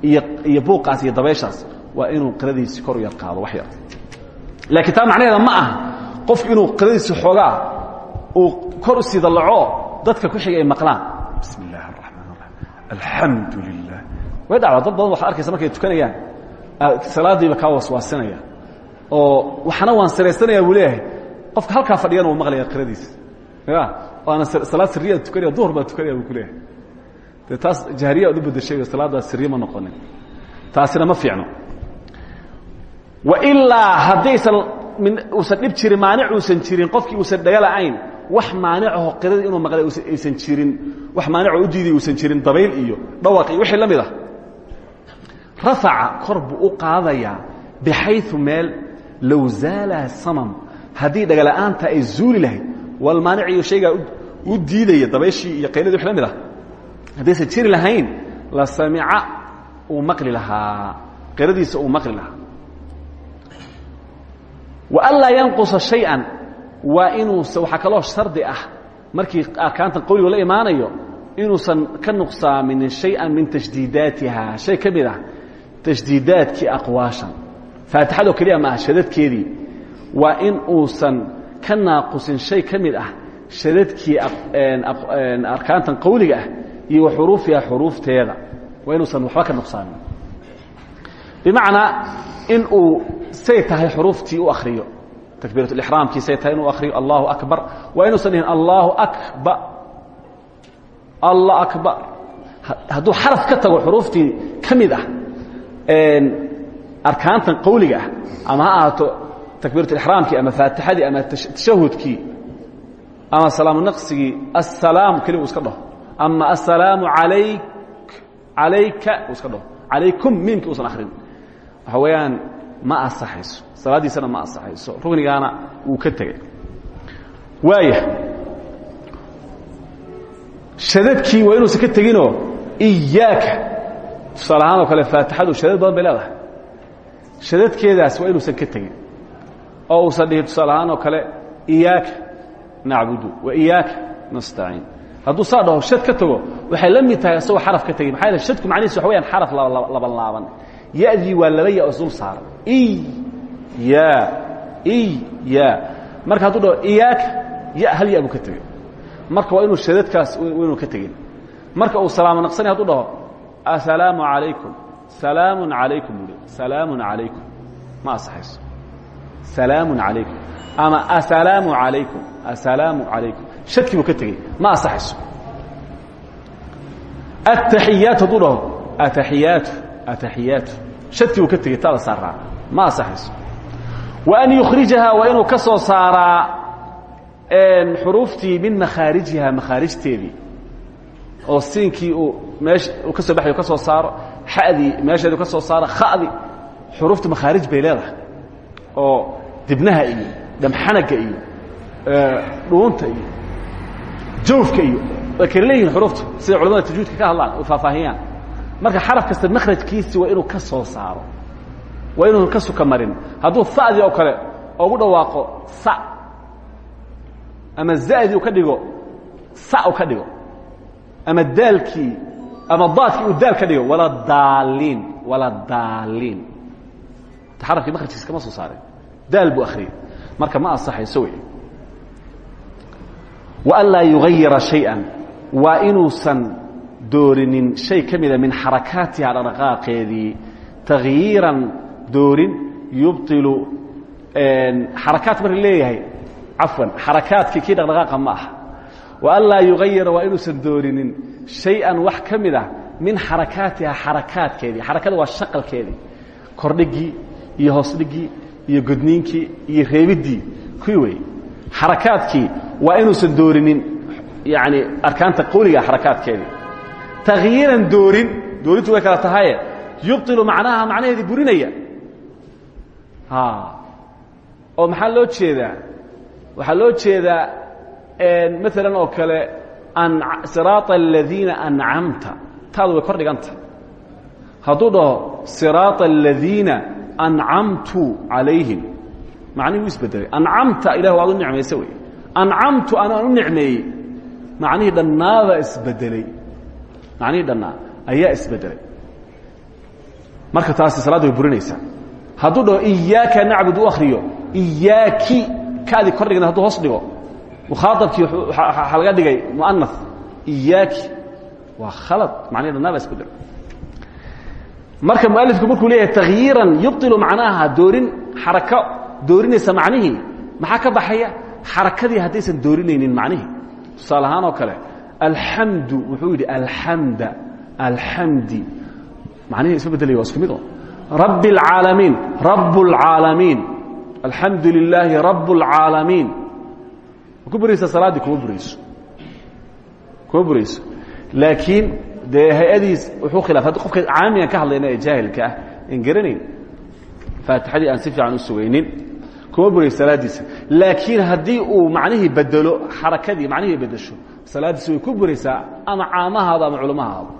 iyo iyo buuqaas iyo dabeeshaas waa inuu qiradiisi kor u yar qaado wax yar. Laakiin taa macnaheeda ma aha qofku inuu qiradiisi xoogaa uu kor u sii dallaco dadka ku xiga ay maqlaan. Bismi illaahi araxmaan araxiim alxamdu lilah way dhacdaa dad badan waxaad arkaysa markay tukanayaan. Salaadiiba kaa waswaasinaya oo waxna waan siraysanayaa buu leeyahay. Qofka halkaa fadhiyana uu maqlaya qiradiisa ya waana salaad siriyaad tukanaya duhur baa tukanaya buu ku leeyahay. Dee taas jahriya ad u bedeshay salaaddaas siriye ma noqonin. Taasina ma fiicno. Wailaa haddaysan uusan dhib jirin maanic uusan jirin qofkii uusan dhaga la'ayn wax maanicaho qiradii inuu maqlay aysan jirin wax maanicoo u diiday uusan jirin dabayl iyo dhawaq iyo wixii la mid ah. Rafaca kor buu u qaadayaa bixayu meel low zaala samam. Haddii dhagala'aanta ay zuuli lahayd walmaanic iyo shaygaa u diidaya dabayshii iyo qayladii wix la mid ah. Haddaysan jiri lahayn la samica uu maqli lahaa qiradiisa uu maqli lahaa wa anlaa yanqusa shay-an. Waa inuusa waxaa kaloo shardi ah markii arkaantan qowligu la imaanayo inuusan ka nuqsaaminin shay-an min tashdiidaatiha shay ka mid ah tashdiidaadkii aqwaashan. Faatixadoo keliya ma ah shadadkeedii. Waa in uusan ka shay ka mid ah shadadkii qowliga ah iyo wa xuruufiha xuruufteeda. Waa inuusan waxba ka nuqsaamin. Bimacnaa in uu say tahay xuruuftii u akhriyo. Takbiirat lixraamkii say tahay inuu akhriyo. Allahu akbar. Waa inuusan dhihin allahu akbar. Allah akbar. Hadduu xaraf ka tago xuruuftii ka mid ah arkaantan qowliga ah ama ha ahaato takbiirat ixraamkii ama faatixadii ama tashahudkii ama salaamu naqsigii asalaam keli uu iska dhaho. Ama asalaamu alayk alayka uu iska dhaho. Alaykum miimkii usan akrin waxa weeyaan ma asaxayso salaaddiisana ma asaxayso ruknigaana wuu ka tegey waaya shadadkii waa inuusan ka teginoo iyaaka tusaale ahaan oo kale faatixadu shadad badan bay leedahay. Shadadkeedaas waa inuusan ka tegin. Oo uusan dhihin tusaale ahaan oo kale iyaaka nacbudu wa iyaaka nastaciin. Hadduu saa dhaho shad ka tago waxay la mid tahay isagoo xaraf ka tegin. Maxaa yeele shadku macnihiis waxa weyaan xaraf laban laaban ya'dii waa laba ya isdul saaran. I ya i ya. Marka hadduu dhaho iyaaka ya hal ya buu ka tegey marka waa inuu shadadkaas inuu ka tegin marka uu salaamo naqsanay haduu dhaho asalaamu calaykum. Salaamun calaykum buu salaamun calaykum. Ma asaxayso salaamun calaykum. Ama asalaamu calaykum. Asalaamu calaykum. Shadkii buu ka tegey ma asaxayso ataxiyaat hadduu dhaho ataxiyaatu ataxiyaatu shadkii buu ka tegey taada saaraa ma asaxayso wa an yukhrijaha waa inuu ka soo saaraa xuruuftii min makhaarijiha makhaarijteedii oo siinkii uu meesh uu ka soo baxay ka soo saaro xadii meesheedu ka soo saaro khadii xuruufta makhaarij bay leedahay oo dibnaha iyo dhamxanaga iyo dhuunta iyo jawfka iyo way kala leeyihiin xuruufta sida culamada tajwiidka ka hadlaan oo faahfaahiyaan marka xaraf kasta makhrajkiisi waa inuu ka soo saaro. Waa inuu ka suka marin. Hadduu fadii oo kale ogu dhawaaqo sa. Ama zadii u ka dhigo sa u ka dhigo. Ama daalkii ama daadkii uu daal ka dhigo. Wala daaliin wala daaliin xarafkii makrajkiisa kama soo saareen daal buu akhriyey marka ma asaxayso wey wa an laa yugayira شhayئan waa inuusan doorinin shay ka mida min xarakaatiha dhaqdhaqaaqeedii taغyiiran doorin yubطilu xarakaat marka leeyahay cafwan xarakaadkii kii dhaqdhaqaaqa ma aha. Wa an laa yugayira waa inuusan doorinin shay-an wax ka mid ah min xarakaatiha xarakaadkeedii xarakada waa shaqalkeedii. Kordhigii iyo hoosdhigii iyo godniinkii iyo reebiddii. Kuwii wey. Xarakaadkii waa inuusan doorinin yani arkaanta qowliga xarakaadkeedii takhyiiran doorin doorintu way kala tahaye yubطilu macnaha macnaheedii burinaya oo maxaa loo jeedaa waxaa loo jeedaa maalan oo kale siraaط الadiina ancamta taadu way kor dhiganta hadduu dhaho siraaط الadiina ancamtu calayhim macnihi wuu isbedelay ancamta ilah waad u nicmayse wey ancamtu anaan u nicmeeyey macnihii dhannaada isbedelay macnihii dhannaa ayaa isbedelay. Marka taasi salaadda way burinaysaa. Hadduu dhaho iyaaka nacbud u akriyo iyaaki kaadii kor dhigna haduu hoos dhigo. Mukhaaabkii waxaa laga dhigay muana iyaaki. Waa khalad macnihi dhanaa baa isbeddel marka mualifku markuu leeyahay takhyiiran yubطilu macnaha doorin xarako doorinaysa macnihii maxaa ka baxaya? Xarakadii haddaysan doorinaynin macnihii tusaale ahaan oo kale alxamdu wuxuu yidhi alxamda alxamdi macnihii isma bedelaya waa isku mid o rabb اlcaalamiin rabb اlcaalamiin alxamdu lilaahi rabb اlcaalamiin ma ku buraysa salaaddii kuma burayso kuma burayso laakiin dee hay-adiis wuxuu khilaf haddi qofka caamigan ka hadlayna ee jaahilka ah en garanayn faatixadii aan si fiican u sugaynin kuma burayso salaaddiisa laakiin haddii uu macnihii bedelo xarakadii macnihii bedesho salaadiisi way ku buraysaa ama caamahaada ama culammahaada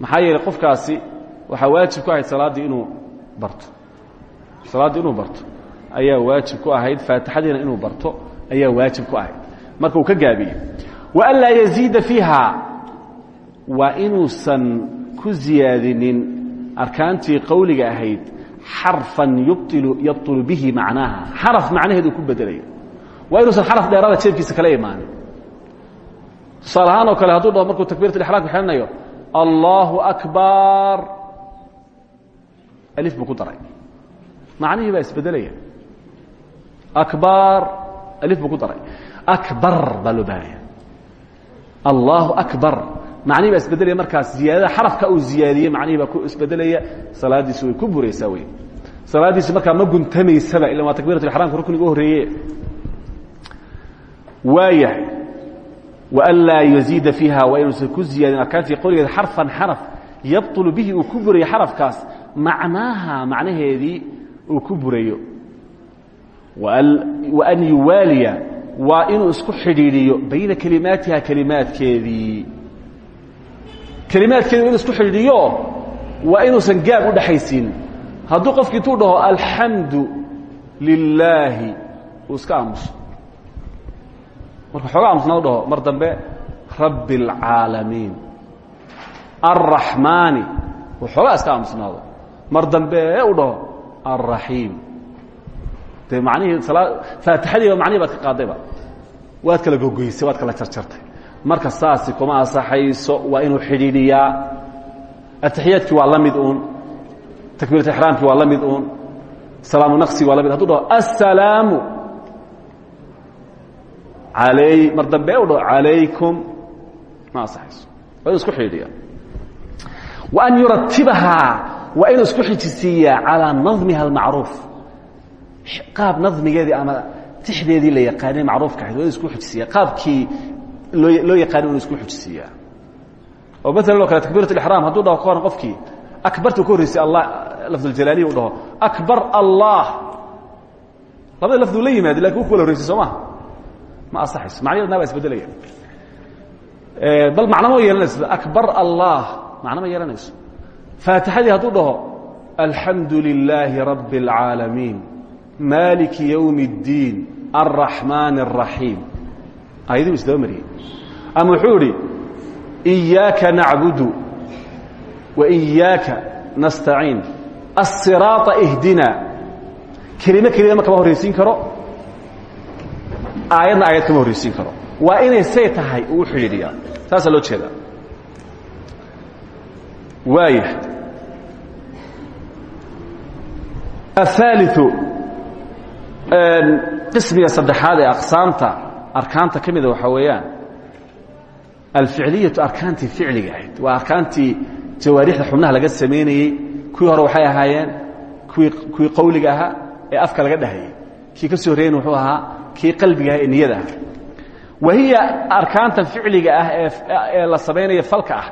maxaa yeeley qofkaasi waxaa waajib ku ahayd salaaddii inuu barto. Salaaddii inuu barto ayaa waajib ku ahayd faatixadiina inuu barto ayaa waajib ku ahayd. Marka uu ka gaabiye wa an laa yaziida fiiha waa inuusan ku ziyaadinin arkaantii qowliga ahayd xarfan yabطilu bihi macnaaha. Xaraf macnaheedu ku bedelayo. Waa inuusan xaraf dheeraada jeebkiisa kala imaanin tusaale ahaan kale hadduu dhaho markuu takbiirat اlixraamka xidhanayo allahu akbar. Alif buu ku daray. Macnihii baa akbar alif buu ku akbar baa allahu akbar. Macnihii baa isbedelaya markaas. Ziyaadada xarafka uu ziyaadiyey macnihii baa ku isbedelaya. Salaaddiisu way ku buraysaa wey salaaddiisu markaa ma guntamaysaba illa waa takbirat ixramka rukniga u horreeye waan laa yaziida fiiha waa inuusan ku ziyaadin arkaantii qoligeeda xarfan xaraf yabطulu bihi uu ku burayo xarafkaas macnaaha macnaheedii uu ku burayo waan yuwaaliya waa inuu isku xidhiidhiyo bayna kelimaatiha kelimaadkeedii kelimaadkeedi inu isku xidhiidhiyo waa inuusan gaab u dhexaysiin hadduu qofki intuu dhaho alxamdu lilaahi uu iska aamuso marka xooga aamusnaa u dhaho mar dambe rabbi اlcaalamiin alraxmaani xoogaa iska aamusnaado. Mar dambe u dhaho alraxiim dee manihii faatixadiiba macnihi baad ka qaadayba waad kala gogoysay waad kala jarjartay marka saasi kuma asaxayso waa inuu xidhiidhiyaa. Atixiyaadkii waa la uun. Takbiirat ixraamkii waa la uun. Salaamu naqsi waa la mid. Dhaho assalaamu alay mar dambe u dhaho calaykum. Ma asaxayso waa isku xidhiidhiyaa wa an yuratibahaa waa inuu isku xijisiiyaa calىa nadmiha almacruuf. Qaab nadmigeedii ama tixdeedii la yaqaanay macruufka ahayd waa isku xijisiiya qaabkii loo loo yaqaanay isku xijisiiyaa. Oo maalan oo kale takbiirat اlixraam hadduu dhaho ka horan qofkii akbarta ka horreysay allah lafduljalaaliya u dhaho akbar allah. Labada lafduu la u ku kala horreysay soo ma asaxayso macnaheedna baa isbedelaya bal macno ma yeelanayso akbar allah macno ma yeelanayso faatixadii hadduu dhaho alxamdu lilaahi rabbi اlcaalamiin maliki ywm اddiin alraxmaan الraxiim ayadibu isdaba mariyey ama wuxuu idhi إiyaaka nacbudu وإiyaaka nastaciin الsiraaطa ihdina kelimo kelima kama horraysiin karo aayadna aayad kama horreysiin karo. Waa inay say tahay uu u xidhiidhiyaa saasaa loo jeedaa. Waaya ahaaliu qismiga saddexaad ee aqsaamta arkaanta ka mida waxaa weeyaan alficliyatu arkaantii ficliga ahayd. Waa arkaantii jawaarixda xubnaha laga samaynayey kuwii hore waxay ahaayeen kuwii qawliga ahaa ee afka laga dhahayey. Kii ka soo horreeyeyna wuxuu ahaa kii qalbiga aha ee niyada ah wa hiya arkaantan ficliga ah ee la samaynaya falka ah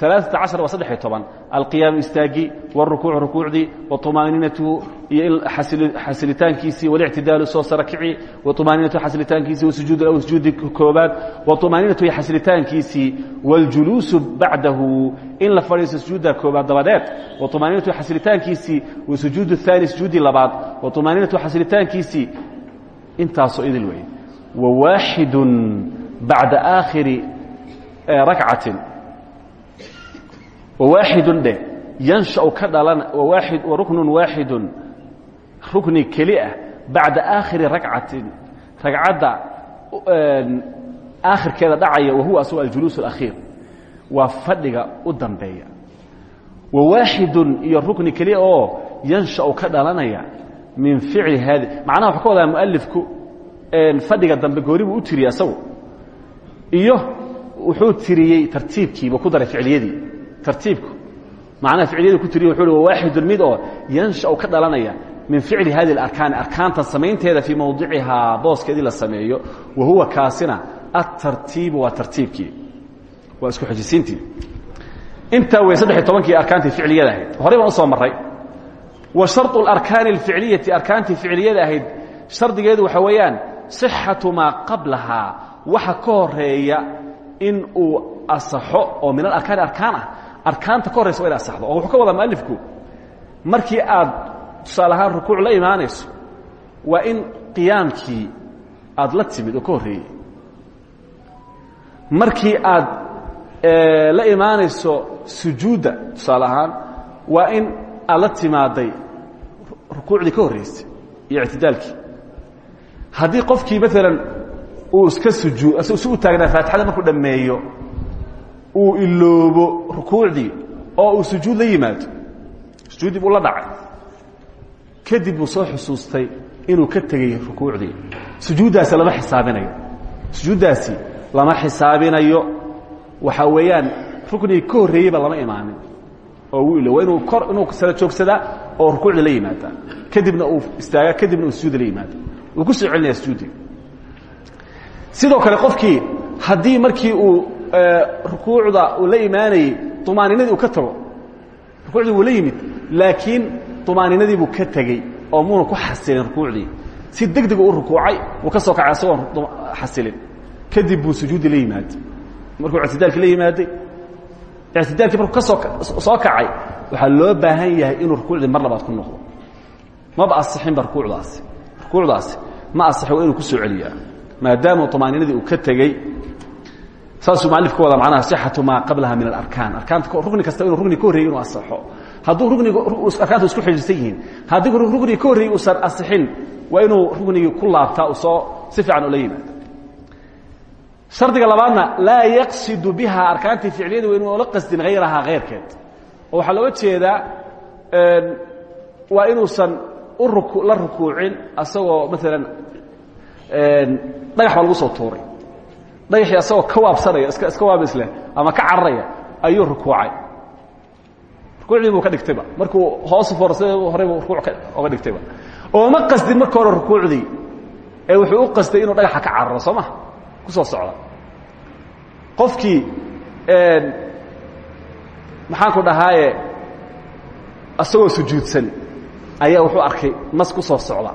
ثلاثة عشر waa saddex-iyo toban alqiyaamu istaagi wاrukuuc rukuucdii waطumaaniinatuhu iyo xasilitaankiisii walictidaalu soo sarakici waطumaaniinatuhu xasilitaankiisii wasujuud aw sujuudi koobaad waطumaaniinatu iyo xasilitaankiisii wاljuluusu bacdahu in la fadhiisto sujuudda koobaad dabadeed waطumaaniinatu xasilitaankiisii wasujuud الثaani sujuudii labaad waطumaaniinatu xasilitaankiisii intaasoo idil wey wawaaxidu bacda aakhiri rakcatin. Wawaaxidun dheh yanshau ka dhalan wawaaid waruknun waaxidun rukni keli ah bacda aakhiri ragcatin ragcadda aakhirkeeda dhacaya wahuwa asagoo aljuluus اlakhiir waa fadhiga u dambeeya. Wawaaxidun iyo rukni keli oo yanshau ka dhalanaya min ficli haadi macnaha waxuu ka wadaa mualifku fadhiga dambe goori buu u tiriyey asagu iyo wuxuu tiriyey tartiibkiiba ku daray ficliyadii tartiibku. Macnaha ficliyada ku tiriye wuxuu hi wawaaxidun mid oo yanshau ka dhalanaya min ficli hadi اlarkaani arkaanta samaynteeda fii mowdicihaa booskeedii la sameeyo wa huwa kaasina atartiibu waa tartiibkii. Waa isku xejisiintii intaa wey saddex iyo tobankii arkaantii ficliyada ahayd. Horey baan u soo maray wa sharطu اlarkaani اlficliyati arkaantii ficliyada ahayd shardigeedu waxa weeyaan صixatu maa qablahaa waxa ka horeeya in uu asaxo oo min alarkaani arkaan ah arkaanta ka horraysa wa ina asaxdo oo wuxuu ka wadaa mualifku markii aad tusaale ahaan rukuuc la imaanayso waa in qiyaamkii aad la timid oo ka horreeyey markii aad la imaanayso sujuudda tusaale ahaan waa in aad la timaaday rukuucdii ka horraysay iyo ictidaalkii. Haddii qofkii maalan uu iska sujuud si u taagnaa faatixada markuu dhammeeyo uu iloobo rukuucdii oo uu sujuud la yimaado sujuuddii buu la dhacay kadib buu soo xusuustay inuu ka tegey rukuucdii. Sujuuddaasi lama xisaabinayo. Sujuuddaasi lama xisaabinayo. Waxaa weeyaan ruknigii ka horreeyeyba lama imaanin oo ilo waa inuu kor inuu sala joogsadaa oo rukuucda la yimaadaa kadibna uu istaagaa kadibna uu sujuuda la yimaada. Wuu ku soo celinaya sujuuddii sidoo kale qofkii haddii markii uu rukuucda uu la imaanayey umaaninadii uu ka tago rukuucdii wuu la yimid laakiin umaaninadii buu ka tegey oo muuna ku xasilin rukuucdii. Si deg deg u rukuucay wuu ka soo kacay asagoon xasilin. Kadib buu sujuuddii la yimaaday markuu ictidaalkii la yimaaday ictidaalkii markuu ka soo kacay waxaa loo baahan yahay inuu rukuucdii mar labaad ku noqdo. Maba asixinba rukuucdaasi rukuucdaasi ma asixin waa inuu ku soo celiyaa. Maadaama umaaninadii uu ka tegey saasuu mualif ka wada macnaha sixatu maa qablaha min alarkaan. Arkaanta rukni kasta inuu rukni ka horreeyey inuu asaxo hadduu rukniga arkaanta isku xidhiirsan yihiin. Haddii ruknigii ka horreeyey uusan asixin waa inuu ruknigii ku laabtaa uu soo si fiican ula yimaado shardiga labaadna laa yaqsidu biha arkaantii ficliyada waa inuu la qasdin hayrahaa hayrkeed oo waxaa looga jeedaa waa inuusan u la rukuucin asagoo maalan dhagax baa lagu soo tuuray. Dhagaxii asagoo ka waabsanaya iska waabisleh ama ka cararaya ayuu rukuucay. Rukuucdii buu ka dhigtayba markuu hoosu foorsaday horeybu rukuuc oga dhigtayba ooma qasdin marka hore rukuucdii ee wuxuu u qastay inuu dhagaxa ka cararo soo ma ku soo socda. Qofkii maxaan ku dhahaaye asagoo sujuudsan ayaa wuxuu arkay mas ku soo socda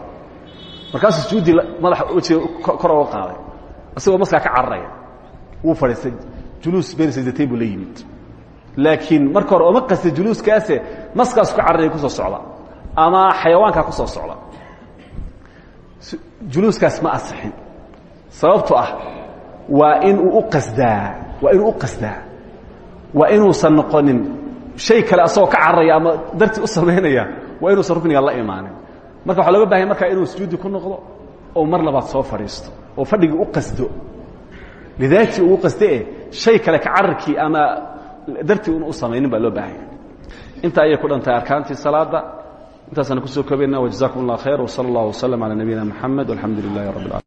markaasuu sujuuddii madaxa wejiga kor oga qaaday. Isagoo maskaa ka cararaya. Wuu fadhiistay juluus bayna sajdatayn buu la yimid. Laakiin marka hore ooma qasta juluuskaase maskaasu ka cararaya ku soo socda. Ama xayawaankaa ku soo socda juluuskaas ma asixin sababto ah waa in uu u qasdaa waa inuu u qasdaa waa inuusan noqonin shay kale asagoo ka cararaya ama dartii u samaynaya waa inuusan rukniga la imaanin marka waxaa looga bahanya markaa inuu sujuudi ku noqdo oo mar labaad soo fadhiisto oo fadhigii u qasdo lidaatii uu qasdee shay kale ka cararkii ama dartii una u samaynin baa loo baahanya intaa ayay ku dhantahay arkaantii salaada intaasana kusoo koobayna wajazakum اllah khayr wsala اllah wslm calى nabiyina mxamed walxamdu lilahi rab اlalamin